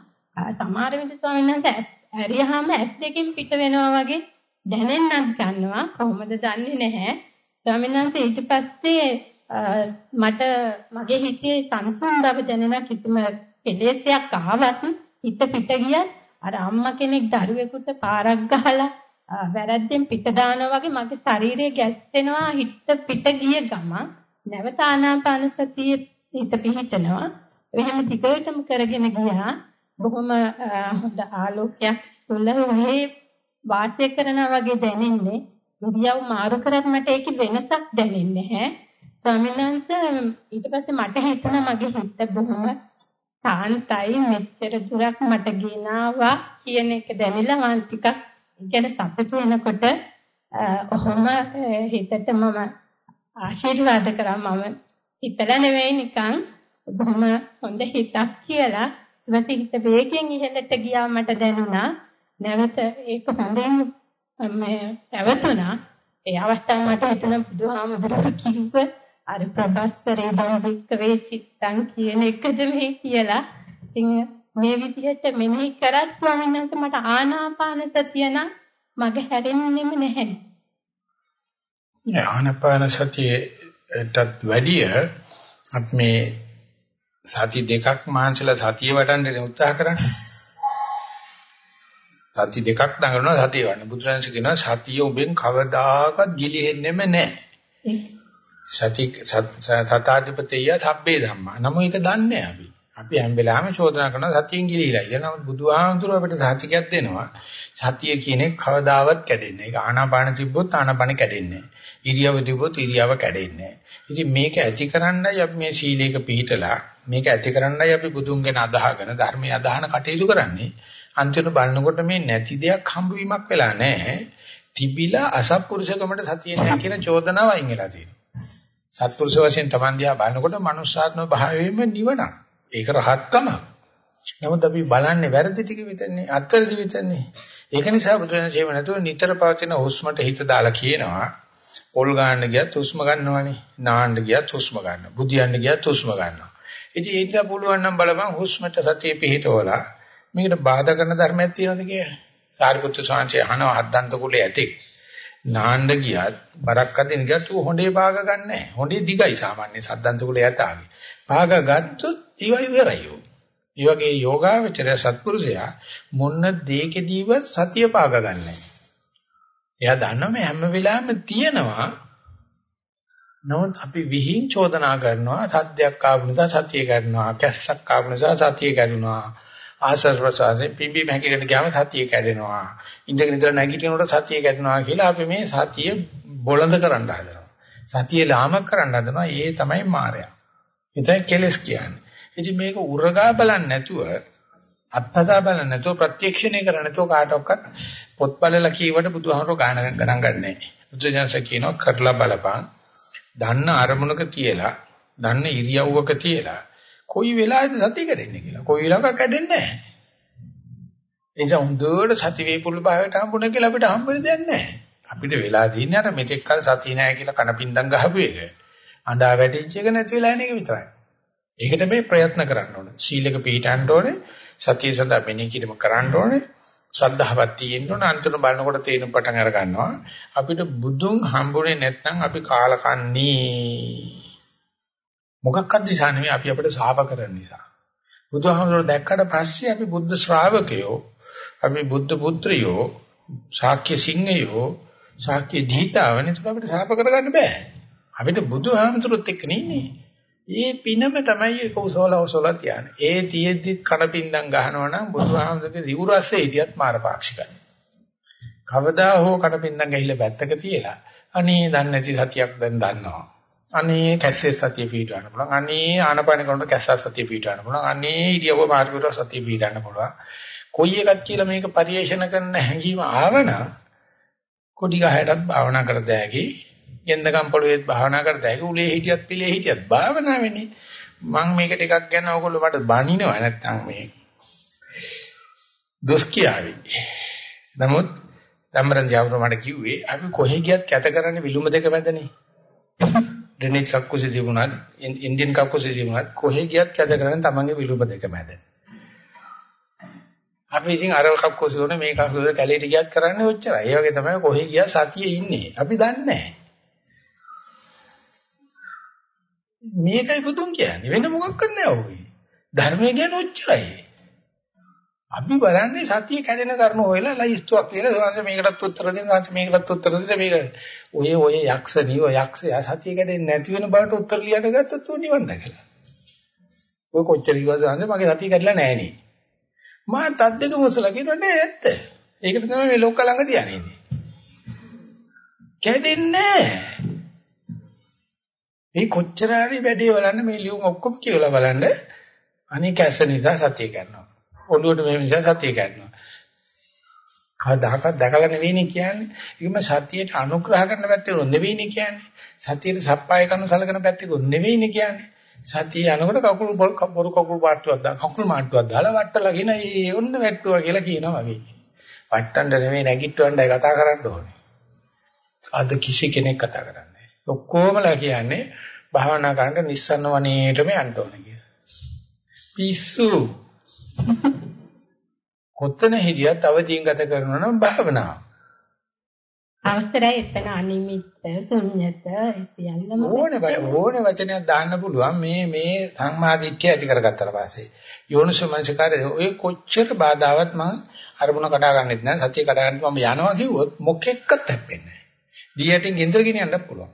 සමහර විට ස්වාමීන් වහන්සේ ඇරියාම ඇස් දෙකෙන් පිට වෙනවා වගේ දැනෙන්නත් ගන්නවා. කොහොමද දන්නේ නැහැ. ස්වාමීන් වහන්සේ ඊට පස්සේ මට මගේ හිතේ සංසුන් බව දැනෙන කිසිම කෙලෙසයක් ආවත් හිත පිට ගියත් අර අම්මා කෙනෙක් දරුවෙකුට පාරක් ගහලා වැරද්දෙන් පිට දානවා වගේ මගේ ශරීරය ගැස්සෙනවා හිත පිට ගිය ගමන් නැවත ආනාපාන සතිය හිත පිහිටනවා. එහෙම ටිකටම කරගෙන ගියා. බොහොම හොඳ ආලෝකයක් තුල ඔහේ වාසය කරනා වගේ දැනෙන්නේ. ඉරියව් මාරු කරත් මට ඒකේ වෙනසක් දැනෙන්නේ නැහැ. ස්වාමීන් වහන්සේ ඊට පස්සේ මට හිතුණා මගේ හිත බොහොම සාන්තයි මෙච්චර දුරක් මට ගෙනාවා කියන එක දැනෙලා මම ටිකක් කියන සතුටු වෙනකොට ඔහොම හිතට මම ආශිර්වාද කරා. මම හිතලා නෙවෙයි නිකන් බොහොම හොඳ හිතක් කියලා. ඊපස්සේ හිත වේගෙන් ඉහළට ගියා මට දැනුණා. නැවත ඒක හොඳින් මේ පැවතුණා. ඒ අවස්ථාව මට හිතුණා බුදුහාමුදුරුවෝ කිව්ව අර ප්‍රබස්සරේ බවික්ක වේ චිත්තං කියන එකද මේ කියලා. ඉතින් මේ විදිහට මෙනෙහි කරත් ස්වාමීන් වහන්සේ මට ආනාපාන සතිය නම් මග හැරෙන්නෙම නැහැ.
ආනාපාන සතියටත් වැඩිය අපි මේ සති දෙකක් මාංශලා සතිය වඩන්න උත්සාහ කරන්නේ. සති දෙකක් දඟලනවා සතිය වන්න. බුදුරජාණන් කියනවා සතිය ඔබෙන් කවදාකවත් ගිලිහෙන්නෙම නැහැ. සති සතාධිපතිය තබ්බේ ධම්මා. නම ඒක දන්නේ අපි. අපි හැම වෙලාවෙම චෝදනා කරනවා සතියෙන් ගිලිහිලා. ඒ නමුත් බුදුහාමුදුරුව අපිට සාතිකයක් දෙනවා. සතිය කියන්නේ කවදාවත් කැඩෙන්නේ නැහැ. ඒක ආනාපාන තිබ්බොත් ආනාපාන කැඩෙන්නේ නැහැ. ඉරියව තිබ්බොත් ඉරියව කැඩෙන්නේ නැහැ. ඉතින් මේක ඇතිකරන්නයි අපි මේ සීලයක පිළිහිටලා මේක ඇතිකරන්නයි අපි බුදුන්ගෙන අදහගෙන ධර්මයේ අදහන කටයුතු කරන්නේ. අන්තිමට බලනකොට මේ නැති දෙයක් හම්බවීමක් වෙලා නැහැ. තිබිලා අසත්පුරුෂකමට සතිය නැහැ කියන චෝදනාව අයින් වෙලා තියෙනවා. සත්පුරුෂ වශයෙන් Taman දිහා බලනකොට මනුෂ්‍යාත්ම භාවයෙම නිවනක්. ඒක රහත්කම. නමුත් අපි බලන්නේ වැරදි ටික විතරනේ, අත්තරදි විතරනේ. ඒක නිසා බුදුරජාණන් ශ්‍රේම නැතුව නිතර පවතින හුස්මට හිත දාලා කියනවා. පොල් ගන්න ගියත් හුස්ම ගන්නවනේ. නාන්න ගියත් හුස්ම ගන්නවා. බුදියන්න ගියත් හුස්ම ගන්නවා. ඉතින් ඒක පුළුවන් නම් බලපන් හුස්මට සතිය පිහිටවලා මේකට බාධා කරන ධර්මයක් තියෙනවද කියලා. සාරිපුත්‍ර ස්වාමීන් අහනවා හද්දන්ත කුලේ ඇතෙක්. නාන්න ගියත් බරක් අදින් ගියත් ඌ හොඬේ භාග ගන්නෑ. හොඬේ දිගයි සාමාන්‍ය සද්දන්ත කුලේ ඇතාගේ. භාග ගත්තොත් ඉවයි ඉවරයි. ඒ වගේ යෝගාවචරය සත්පුරුෂයා මොන්න දෙයකදීව සතිය පාග ගන්නෑ. එයා දන්නව හැම වෙලාවෙම තියෙනවා නමුත් අපි විහිං චෝදනා කරනවා සද්දයක් ආපු නිසා සතිය කරනවා කැස්සක් ආපු නිසා සතිය කරනවා ආසස් ප්‍රසාසෙන් පිම්බි මහැකිලට ගියාම සතිය කැඩෙනවා. ඉඳගෙන ඉඳලා නැගිටිනකොට සතිය කැඩෙනවා කියලා අපි මේ සතිය බොළඳ කරන්න හදනවා. සතිය ලාමක කරන්න හදනවා. ඒ තමයි මායя. ඒතයි කෙලස් කියන්නේ. ඉතින් මේක උරගා බලන්නේ නැතුව අත්හදා බලන්නේ නැතුව ප්‍රත්‍යක්ෂණය කරන්නේ නැතුව කාටවත් පොත් බලලා කීවට බුදුහාමරෝ ගාන ගණන් ගන්නෑ. බුදුජානක කියනවා කරලා බලපන්. දන්න අරමුණක තියලා, දන්න ඉරියව්වක තියලා කොයි වෙලාවෙද සතිය කැඩෙන්නේ කියලා. කොයි වෙලාවක කැඩෙන්නේ නැහැ. ඒ නිසා හොඳට සති වේපුල් භාවයට හම්බුන කියලා අපිට හම්බෙන්නේ දෙයක් නැහැ. අපිට වෙලා තියෙන්නේ අර මෙතෙක් කල සතිය නැහැ කියලා කනපින්දම් ගහපු එක. අඬා වැටිච්ච එක නැති වෙලා යන එක විතරයි. ඒකට මේ ප්‍රයත්න කරන්න ඕනේ. සීලක පිළිටන්න ඕනේ. සතිය සඳහා මෙනෙහි කිරීම කරන්න ඕනේ. සද්ධාවත් තියෙන්න ඕන අන්තිම බලනකොට තේරුම් පටන් අර ගන්නවා අපිට බුදුන් හම්බුනේ නැත්නම් අපි කාලකන්නේ මොකක්වත් නිසා නෙවෙයි අපි අපිට සාප කරන නිසා. බුදුහාමුදුරුවෝ දැක්කට පස්සේ අපි බුද්ධ ශ්‍රාවකයෝ, අපි බුද්ධ පුත්‍රයෝ, ශාක්‍ය සිංහයෝ, ශාක්‍ය දීතාවනේ අපිට සාප කරගන්න බෑ. අපිට බුදුහාමුදුරුවොත් එක්ක නෙන්නේ. ඒ පිනම තමයි ඒක උසෝල උසෝල තියන්නේ. ඒ තියෙද්දි කණපින්දම් ගහනවා නම් බුදුහාමුදුරුවෝගේ දිවුරස්සේ හිටියත් මාරපාක්ෂිකයි. කවදා හෝ කණපින්දම් ගහිලා පැත්තක තියලා අනේ දන්නේ නැති සතියක් දැන් දන්නවා. අනේ කැස්සේ සතිය පිටවන්න පුළුවන්. අනේ ආනපාන කරනකොට කැස්සා සතිය පිටවන්න පුළුවන්. අනේ ඉරියව්ව මාර්ගවල සතිය පිටවන්න පුළුවන්. කොයි එකක් කියලා මේක පරිේෂණ කරන්න හැඟීම ආවන කොඩි ගහයටත් භාවනා කර දෙහැකි. ගෙන්දගම් පොළොවේත් භාවනා කර දෙහැකි. උලේ හිටියත් පිළේ හිටියත් භාවනා වෙන්නේ. මම මේකට එකක් ගැන ඕගොල්ලෝ මට බනිනවා නැත්තම් මේ දොස් කියාවි. නමුත් ධම්මරන් ජාවර මට කිව්වේ අපි කොහෙ ගියත් කැත කරන්නේ විලුඹ දෙක මැදනේ. ඩ්‍රේනේජ් කක්කුසේ තිබුණත් ඉන්දියන් කක්කුසේ තිබුණත් කොහෙ ගියත් කැද කරන්නේ තමන්ගේ විලුඹ දෙක මැද. අපි ඉතින් අර කක්කුසේ උනේ මේ කක්කුසේ කැලේට ගියත් කරන්නේ ඔච්චරයි. ඒ වගේ තමයි කොහෙ ගියා සතියේ ඉන්නේ. අපි දන්නේ මේකයි බුදුන් කියන්නේ. වෙන මොකක්වත් නෑ ඔය. ධර්මය කියන්නේ ඔච්චරයි. අපි බලන්නේ සතිය කැඩෙන කර්ම හොයලා ලයිස්තුවක් කියලා සෝන්ස මේකටත් උත්තර දෙන්න සෝන්ස මේකටත් උත්තර දෙන්න මේක ඔය ඔය යක්ෂ නියෝ යක්ෂයා සතිය කැඩෙන්නේ නැති වෙන බවට උත්තර ලියන්න ගත්තොත් උන් නිවන් දැකලා. ඔය කොච්චර කිව්වද සෝන්ස මගේ සතිය කැඩලා නැහැ නේ. මා තත් දෙක මොසලා කියනවා නෑ ඇත්ත. ඒකට තමයි මේ ලෝක ළඟ තියන්නේ. කැඩෙන්නේ නැහැ. මේ කොච්චර හරි වැඩේ බලන්න මේ ලියුම් ඔක්කොම කියලා බලන්න අනේ කැස නිසා සතිය කරනවා. ඔළුවට මේ නිසා සතිය ගන්නවා. කවදාකවත් දැකලා නෙවෙයිනේ කියන්නේ. ඒකම සතියට අනුග්‍රහ කරන පැත්තේ නෙවෙයිනේ කියන්නේ. සතියට සප්පාය කරන සලකන පැත්තේ නෙවෙයිනේ කියන්නේ. සතිය යනකොට කකුල් බොරු කකුල් පාට්ටුවක් දා කකුල් මාට්ටුවක් දාලා වට්ටලාගෙන ඒ ඔන්න වැට්ටුවා කියලා කියනවා වගේ. වට්ටන්න නෙවෙයි නැගිටවන්නයි කතා කරන්න ඕනේ. අද කිසි කෙනෙක් කතා කරන්නේ නැහැ. ඔක්කොමලා කියන්නේ භාවනා කරන්න නිස්සන්න වනේටම යන්න ඕනේ කියලා. පිස්සු කොතන හිටියත් අවදීන් ගත කරනවා නම් භාවනාව.
අවස්තරයි එතන අනිමිත්ත ශුන්්‍යත සියල්ලම
ඕනේ ඕනේ වචනයක් දාන්න පුළුවන් මේ මේ සම්මාදිට්ඨිය ඇති කරගත්තට පස්සේ. යෝනිසෝමනසිකාරය ඔය කොච්චර බාධාවත් මම අරමුණ කඩා ගන්නෙත් නෑ. සත්‍ය කඩා ගන්නත් මම යනවා කිව්වොත් මොකෙක්වත් හැප්පෙන්නේ නෑ. දියටින් ගෙන්දර ගෙනියන්නත් පුළුවන්.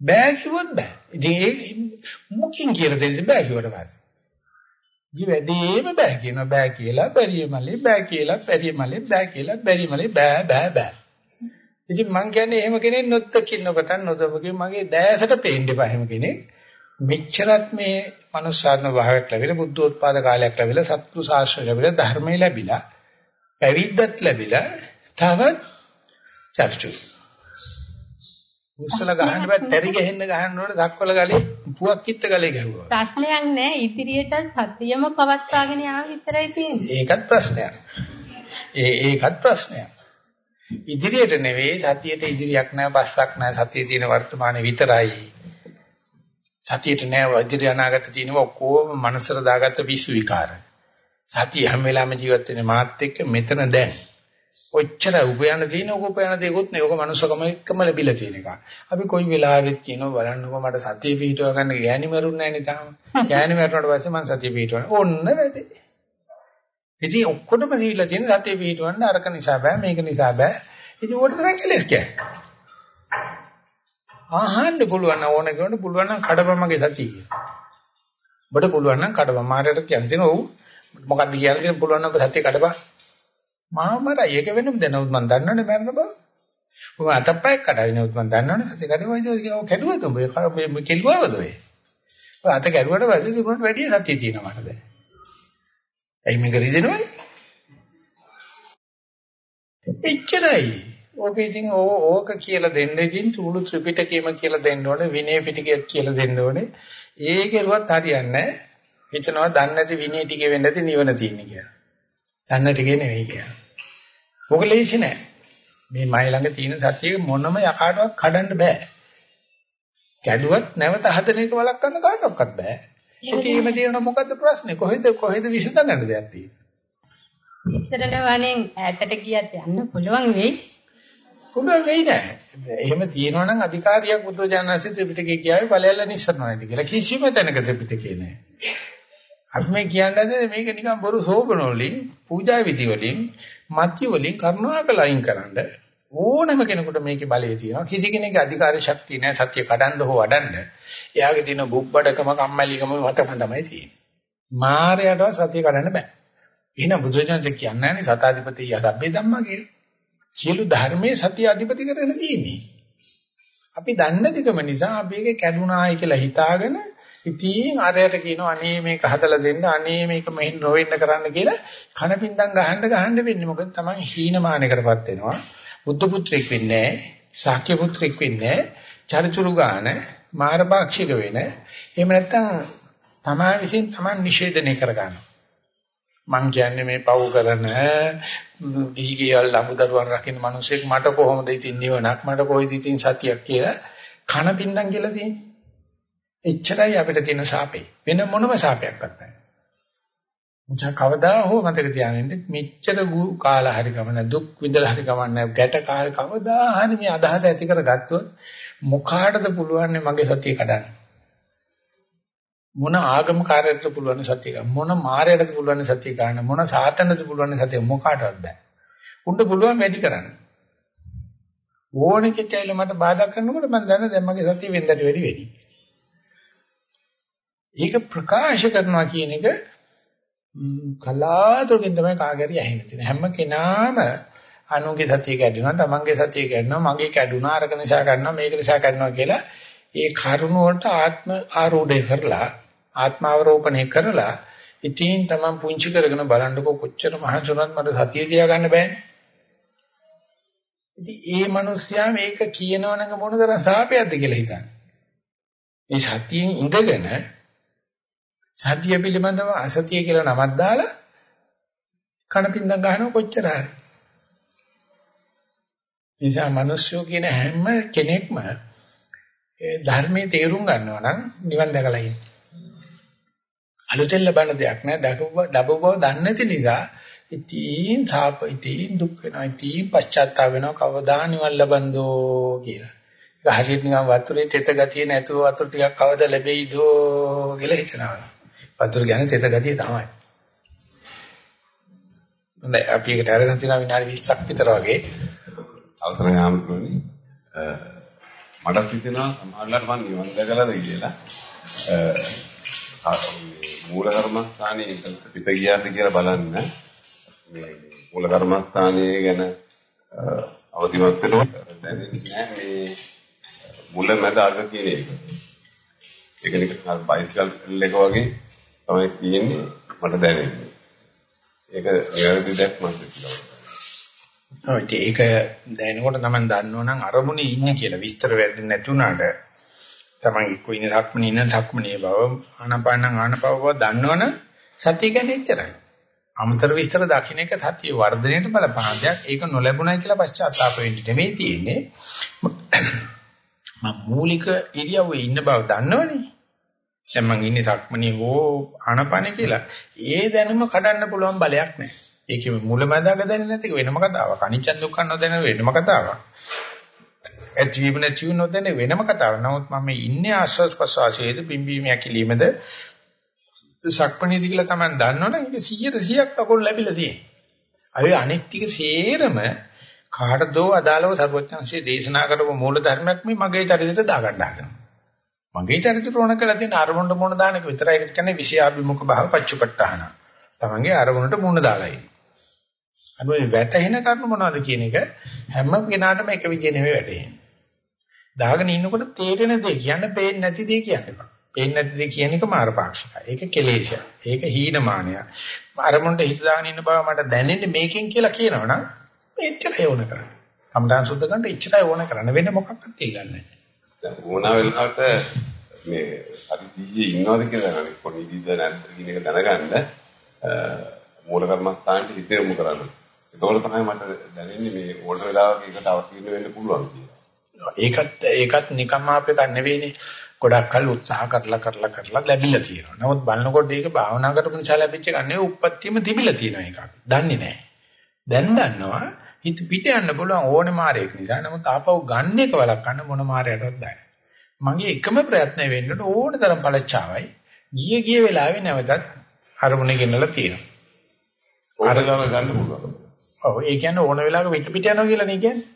බෑ කිව්වොත් බෑ. ඉතින් ඒ මොකින් කියලා දෙන්නේ බෑ කිව්වට පස්සේ ඊ වැඩිම බෑ කියනවා බෑ කියලා බැරියමලේ බෑ කියලා බැරියමලේ බෑ කියලා බැරියමලේ බෑ බෑ බෑ ඉතින් මං කියන්නේ එහෙම කෙනෙක් නොත්තකින් නොපතන් නොදවකින් මගේ දැසට පේන්න එපා එහෙම කෙනෙක්. මෙච්චරත් මේ මනුස්සාත්ම භාවයක් ලැබිලා බුද්ධෝත්පාද කාලයක් ලැබිලා සත්පුරු ශාස්ත්‍ර ලැබිලා ධර්මය ලැබිලා පැවිද්දත් ලැබිලා තවත් චර්චු. උස්සල ගහන්න බෑ තරි ගහෙන්න ගහන්න ඕනේ දක්වල ගලේ පුවක් කිත්ත ගලේ ගැහුවා.
ප්‍රශ්නයක් නෑ ඉදිරියට සතියම පවත්වාගෙන යාම විතරයි තියෙන්නේ.
ඒකත් ප්‍රශ්නයක්. ඒ ඒකත් ප්‍රශ්නයක්. ඉදිරියට නෙවෙයි සතියට ඉදිරියක් නැහැ බස්සක් නැහැ සතියේ තියෙන වර්තමානයේ විතරයි සතියට නෑ ඉදිරි අනාගත තියෙනවා ඔක්කොම මනසට දාගත්ත විශ්ව විකාර සතිය හැම වෙලාවෙම ජීවත් වෙන්නේ මාත් එක්ක මෙතන දැන් ඔච්චර උපයන තියෙන ඔක උපයන දෙයක්වත් නේ ඔක මනුස්සකම එක්කම ලැබිලා තියෙන එක අපි කොයි වෙලාවෙත් කියනවා බලන්නකෝ මට සතිය පිටව ගන්න ගෑණි මරුන්නේ නැහැ නේ තාම ගෑණි මරුණාට පස්සේ මම සතිය පිටවන ඕන්න වැඩේ ඉතින් ඔක්කොටම සීලා තියෙන සතිය පිටවන්න අරක නිසා බෑ මේක නිසා බෑ. ඉතින් ඕකට තමයි කෙලස්. ආහන්න පුළුවන් ඕන කෙනෙකුට පුළුවන් නම් කඩපමගේ සතිය කියලා. ඔබට පුළුවන් නම් කඩපම මාරයට කියන්නේ ඔව් මොකක්ද කියන්නේ පුළුවන් නම් සතිය කඩපන්. මාමර ඒක වෙනම දැනුත් මම දන්නවනේ මරන බව. ඔබ අතප්පයි කඩවිනොත් මම දන්නවනේ සතිය කඩවයිද කියලා ඔය කැඩුවද ඔබ මේ කෙල්ලුවවද ඔය. ඔය අත කැඩුවට පස්සේ තිබුණට වැඩි සතිය තියෙනවා මට දැන්. ඇයි මේක රිදෙනවනේ? එච්චරයි. ඕක ඉතින් ඕක කියලා දෙන්න ඉතින් තුළු ත්‍රිපිටකයම කියලා දෙන්න ඕනේ විනය පිටකයක් කියලා දෙන්න ඕනේ. ඒකේරුවත් හරියන්නේ නැහැ. හිතනවා දන්නේ නැති විනය ටිකේ වෙන්න ඇති නිවන තියෙන්නේ කියලා. දන්න ටිකේ නෙවෙයි කියලා. ඕක ලේසි නෑ. මේ මයි ළඟ තියෙන සත්‍යය මොනම යකාටවත් කඩන්න බෑ. කැඩුවත් නැවත හදන එක වළක්වන්න කාටවත් බෑ. ඉතින් එහෙම තියෙනවා මොකද්ද ප්‍රශ්නේ? කොහෙද කොහෙද විසඳගන්න දෙයක් තියෙන්නේ?
ඉතරන වනේ ඈතට ගියත් යන්න පුළුවන් වෙයි.
පුළුවන් වෙයි නෑ. එහෙම තියෙනවා නම් අධිකාරියක් බුදුරජාණන්සේ ත්‍රිපිටකේ කියාවේ ඵලයල්ල නිස්සරණයිද කියලා කිසිම තැනක ත්‍රිපිටකේ නෑ. අපි මේ කියන්නේ මේක නිකන් බොරු සෝබන වලින්, පූජා විදි වලින්, මත්‍ය වලින් කරුණාකර අයින් කරන්න ඕනම කෙනෙකුට මේකේ බලය තියෙනවා. කිසි කෙනෙකුගේ අධිකාරී ශක්තිය නෑ සත්‍ය කඩන්න හෝ වඩන්න. එයාගේ තියෙන බුබ්බඩකම කම්මැලිකම මතම තමයි තියෙන්නේ. මායයටවත් සතිය කඩන්න බෑ. එහෙනම් බුදුරජාණන් කියන්නේ නැහැ සතාධිපති යදබ්බේ ධම්මා කියලා. සියලු ධර්මයේ සතිය අධිපති කරගෙන තියෙන්නේ. අපි දන්නේ නැතිකම නිසා අපි ඒක කැඩුනායි කියලා හිතාගෙන ඉතින් අරයට කියනවා අනේ මේක හදලා දෙන්න අනේ මේක මෙහෙන් නොවෙන්න කරන්න කියලා කනපින්දම් ගහන්න ගහන්න වෙන්නේ. මොකද තමයි හීනමානයකටපත් වෙනවා. බුද්ධ පුත්‍රෙක් වෙන්නේ නැහැ ශාක්‍ය පුත්‍රෙක් වෙන්නේ නැහැ චරිචුරු ගාන මාරපාක්ෂික වෙන. එහෙම නැත්නම් තමා විසින් තමන් නිෂේධනය කර ගන්නවා මං කියන්නේ මේ පව් කරන දීගේල් අමුදරුවන් රකින්න මිනිසෙක් මට කොහොමද ඉතින් නිවනක් මට කොයිද ඉතින් සතියක් කියලා කන පින්දම් කියලා තියෙන්නේ. එච්චරයි අපිට තියෙන ශාපේ වෙන මොනම ශාපයක්වත් නැහැ මුචා කවදා හෝ මතක තියාගන්න මෙච්චර කාලා හරි ගමන දුක් විඳලා හරි ගමන ගැට කාලේ කවදා හරි මේ අදහස ඇති කරගත්තොත් මොකාටද පුළුවන් මගේ සතිය කඩන්න? මොන ආගම කාර්යයකට පුළුවන් සතිය ගන්න? මොන මායයටද පුළුවන් සතිය ගන්න? මොන සාතනද පුළුවන් සතිය මොකාටවත් බෑ. උන්ට පුළුවන් වැඩි කරන්න. ඕනෙ කෙටයිල මට බාධා කරනකොට මම දන්නේ දැන් මගේ සතිය වෙනදට වැඩි වෙයි. ඒක ප්‍රකාශ කරනවා කියන එක කලාතුරකින් තමයි කාගරි ඇහෙන්න තියෙන්නේ. හැම කෙනාම අනුන්ගේ සතිය කැඩුනා, තමන්ගේ සතිය කැඩුනා, මගේ කැඩුනා, අරක නිසා කැඩුනා, මේක නිසා කැඩුනා කියලා ඒ කරුණ වලට ආත්ම ආරෝಢය කරලා, ආත්මාවරෝපණය කරලා ඉතින් තමන් පුංචි කරගෙන බලන්නකො කොච්චර මහන්සිුණත් මට සතිය තියාගන්න බෑනේ. ඉතින් ඒ මිනිස්සයා මේක කියනවනම් මොනතරම් සාපයක්ද කියලා හිතන්නේ. මේ සතියෙන් ඉඳගෙන සතිය පිළිබඳව අසතිය කියලා නමක් දාලා කණපින්දම් ගහනවා කොච්චර හරි. නිසා මිනිස්සු කියන හැම කෙනෙක්ම ධර්මයේ තේරුම් ගන්නවා නම් නිවන් දැකලා ඉන්නේ. අලුතෙන් ලබන දෙයක් නෑ දකව දබව බව දන්නේ නැති නිසා ඉතින් සාප ඉතින් දුක් වෙනවා. ඉතින් පශ්චාත්තාප වෙනවා කවදා නිවන් ලබන්දෝ කියලා. ඒක හරියට නිකන් වතුරේ තෙත ගතිය නැතුව වතුර ටිකක් කවද ලැබෙයිදෝ කියලා හිතනවා. වතුර කියන්නේ තෙත ගතිය තමයි. හොඳයි අපි එකට අරගෙන තියෙනවා විනාඩි 20ක් විතර වගේ.
අවසරයි ආම්තුනි. මට හිතෙනවා සමහරවිට මම නිවන් දැකලාද කියලා. මූල කර්මස්ථානයේ පිට ගියාද කියලා බලන්න මේ මූල කර්මස්ථානයේ ගැන අවදිමත් වෙනකොට දැනෙන්නේ නැහැ මේ මුල මැද අග කියන එක. ඒක නිකන් බයිසිකල් එක වගේ තමයි තියෙන්නේ මට දැනෙන්නේ. ඒක වැරදි දැක්මක්
ඔව් ඒක දැනනකොට තමයි දන්නවනම් අරමුණේ ඉන්නේ කියලා විස්තර වෙන්නේ නැති උනාට තමයි එක්ක ඉන්නේ ධක්මනේ ඉන්න ධක්මනේ බව ආනපානං ආනපව බව දන්නවනම් සතිය කියන්නේ එච්චරයි. අමතර විස්තර දකින්න එක සතිය වර්ධනයට බලපාන දෙයක්. ඒක නොලැබුණයි කියලා පශ්චාත්තාප වෙන්න නෙමෙයි තියෙන්නේ. මම මූලික ඉරියව්වේ ඉන්න බව දන්නවනේ. දැන් මං ඉන්නේ ධක්මනේ හෝ ආනපානේ කියලා. ඒ දැනුම කඩන්න පුළුවන් බලයක් නැහැ. ඒකේ මුලමදාග දැනෙන්නේ නැති වෙනම කතාවක්. අනිච්ච දුක්ඛ නොදැන වෙනම කතාවක්. ඇතිවීම නැතිව නොදැන වෙනම කතාවක්. නමුත් මම ඉන්නේ ආශ්වාස ප්‍රශ්වාසයේද පිම්බීම යකිලීමද සක්පණේදී කියලා Taman දන්නවනේ ඒක 100ට 100ක් අකුල් ලැබිලා තියෙනවා. අර අනිත් ටික සේරම කාටදෝ අදාළව සර්වඥාන්සේ දේශනා කරපු මූල ධර්මයක් මේ මගේ චරිතයට දාගන්න හදනවා. මගේ චරිතයට ඕන කරලා තියෙන අරමුණට මොන දාන එක විතරයි ඒක කියන්නේ විෂයාභිමුඛ භාව පච්චපට්ඨාන. තමන්ගේ අරමුණට මුණ දාලා ඉන්නේ. අනුවේ වැටෙන කරුණු මොනවද කියන එක හැම කෙනාටම එක විදිහ නෙමෙයි වැටෙන්නේ. දාගෙන ඉන්නකොට තේරෙන දේ කියන්න පේන්නේ නැති දේ කියන්න එපා. පේන්නේ නැති දේ කියන එක මාරපාක්ෂිකයි. ඒක කෙලේශය. ඒක හීනමානය. අරමුණට හිත දාගෙන ඉන්න බව මට දැනෙන්නේ මේකෙන් කියලා කියනවනම් එච්චරයි ඕන කරන්නේ. සම්දාන් සුද්ධ කරන්න එච්චරයි ඕන කරන්න වෙන මොකක්වත් ඉල්ලන්නේ නැහැ.
දැන් ඕනා වෙලාවට මේ හරි දීයේ ඉන්නවද කියලා දැනගන්න. කොහොමද ඉදීද නැද්ද කියන එක දැනගන්න මූල කර්මස්ථානට හිත යොමු කරන්න. ඒකවල තමයි මට දැනෙන්නේ මේ ඕන වෙලාවක ඒකට අවතීර්ණ වෙන්න පුළුවන් කියලා.
ඒකත් ඒකත් නිකම්ම අපේ ගන්න නෙවෙයිනේ. ගොඩක් කල් උත්සාහ කරලා කරලා කරලා ලැබිලා තියෙනවා. නමුත් බලනකොට ඒක භාවනා කරපු නිසා ලැබිච්ච එකක් නෙවෙයි උප්පත්තියම තිබිලා තියෙන එකක්. දන්නේ නැහැ. දැන් දන්නවා හිත පිට යන්න පුළුවන් ඕනේ මාරයක් නිසා. නමුත් ආපහු ගන්න එක වළක්වන්න මොන මාරයටවත් බෑ. මගේ එකම ප්‍රයත්නය වෙන්න ඕන තරම් පළච්චාවයි. ගිය ගිය වෙලාවේ නැවතත් අරමුණේ ගෙනලා තියෙනවා.
ඕනලාම ගන්න පුළුවන්.
ඔව් ඒ කියන්නේ ඕන වෙලාවක පිට පිට යනවා කියලා නේ කියන්නේ.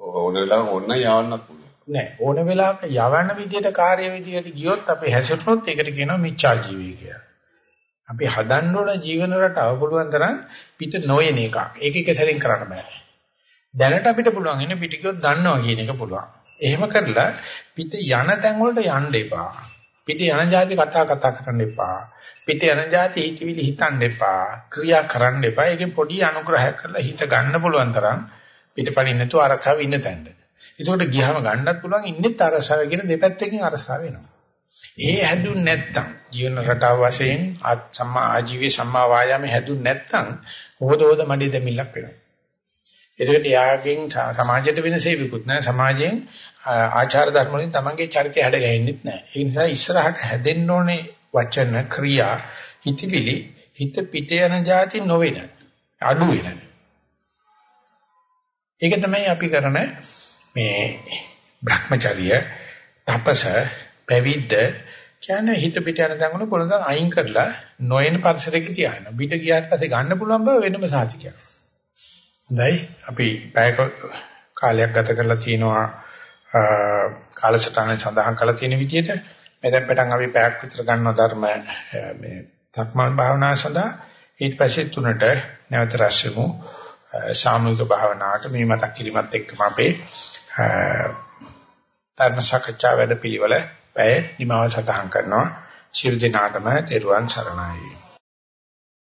ඕන වෙලාවක ඕන්න යවන්නත් පුළුවන්.
නෑ ඕන වෙලාවක යවන විදියට කාර්ය විදියට ගියොත් අපි හැසිරුණොත් ඒකට කියනවා මිච්ඡා ජීවී කියලා. අපි හදන්න ඕන ජීවන රටාව පුළුවන් තරම් පිට නොයන එකක්. ඒක එක සැරින් කරන්න බෑ. දැනට අපිට පුළුවන් ඉන්නේ පිට ගියොත් දන්නවා කියන එක පුළුවන්. එහෙම කරලා පිට යන තැන් වලට යන්න එපා. පිට යන જાති කතා කතා කරන්න එපා. පිට යන જાති හිතවිලි හිතන්න එපා. ක්‍රියා කරන්න එපා. ඒකෙන් පොඩි අනුග්‍රහයක් කරලා හිත ගන්න පුළුවන් තරම් පිටපණින් නැතුව ආරක්ෂාව ඉන්න තැනට. ඒකට ගියාම ගන්නත් පුළුවන් ඉන්නෙත් අරසාව කියන දෙපැත්තකින් අරසාව වෙනවා. ඒ හැදුන් නැත්තම් ජීවන රටාව වශයෙන් සම්මා ආජීවී සම්මා වායාමේ හැදුන් නැත්තම් හොද හොද මඩේ දෙමිල්ලක් වෙනවා. ඒකට යාගෙන් සමාජයට වෙන සේවිකුත් නැහැ. සමාජයෙන් ආචාර ධර්ම වලින් තමන්ගේ චරිතය හැඩගැහෙන්නෙත් නැහැ. ඒ නිසා ඉස්සරහට හැදෙන්න ඕනේ වචන ක්‍රියා හිතවිලි හිත පිට යන જાති නොවන අඩු වෙන. ඒක තමයි අපි කරන මේ Brahmacharya තපස පැවිද්ද කියන්නේ හිත පිට යන දඟුන පොළඳ අයින් කරලා නොයන පරිසරයක තියාගෙන පිට ගියාට පස්සේ ගන්න පුළුවන් බව වෙනම සාතිකයක්. හොඳයි අපි පැයක කාලයක් ගත කරලා තිනවා කාලසටහන සඳහන් කරලා තියෙන විදිහට මෙතෙන් පටන් අපි පැයක් විතර ගන්නවා ධර්ම මේ සක්මන් භාවනාව සඳහා ඊට පස්සේ තුනට නැවත රැස්වෙමු සාමූහික භාවනාවට මේ මතක් කිරීමත් එක්කම අපේ ධර්ම සාකච්ඡා වැඩ පිළිවෙල පැය නිමාව සටහන් කරනවා. ශිරු දිනාටම තෙරුවන් සරණයි.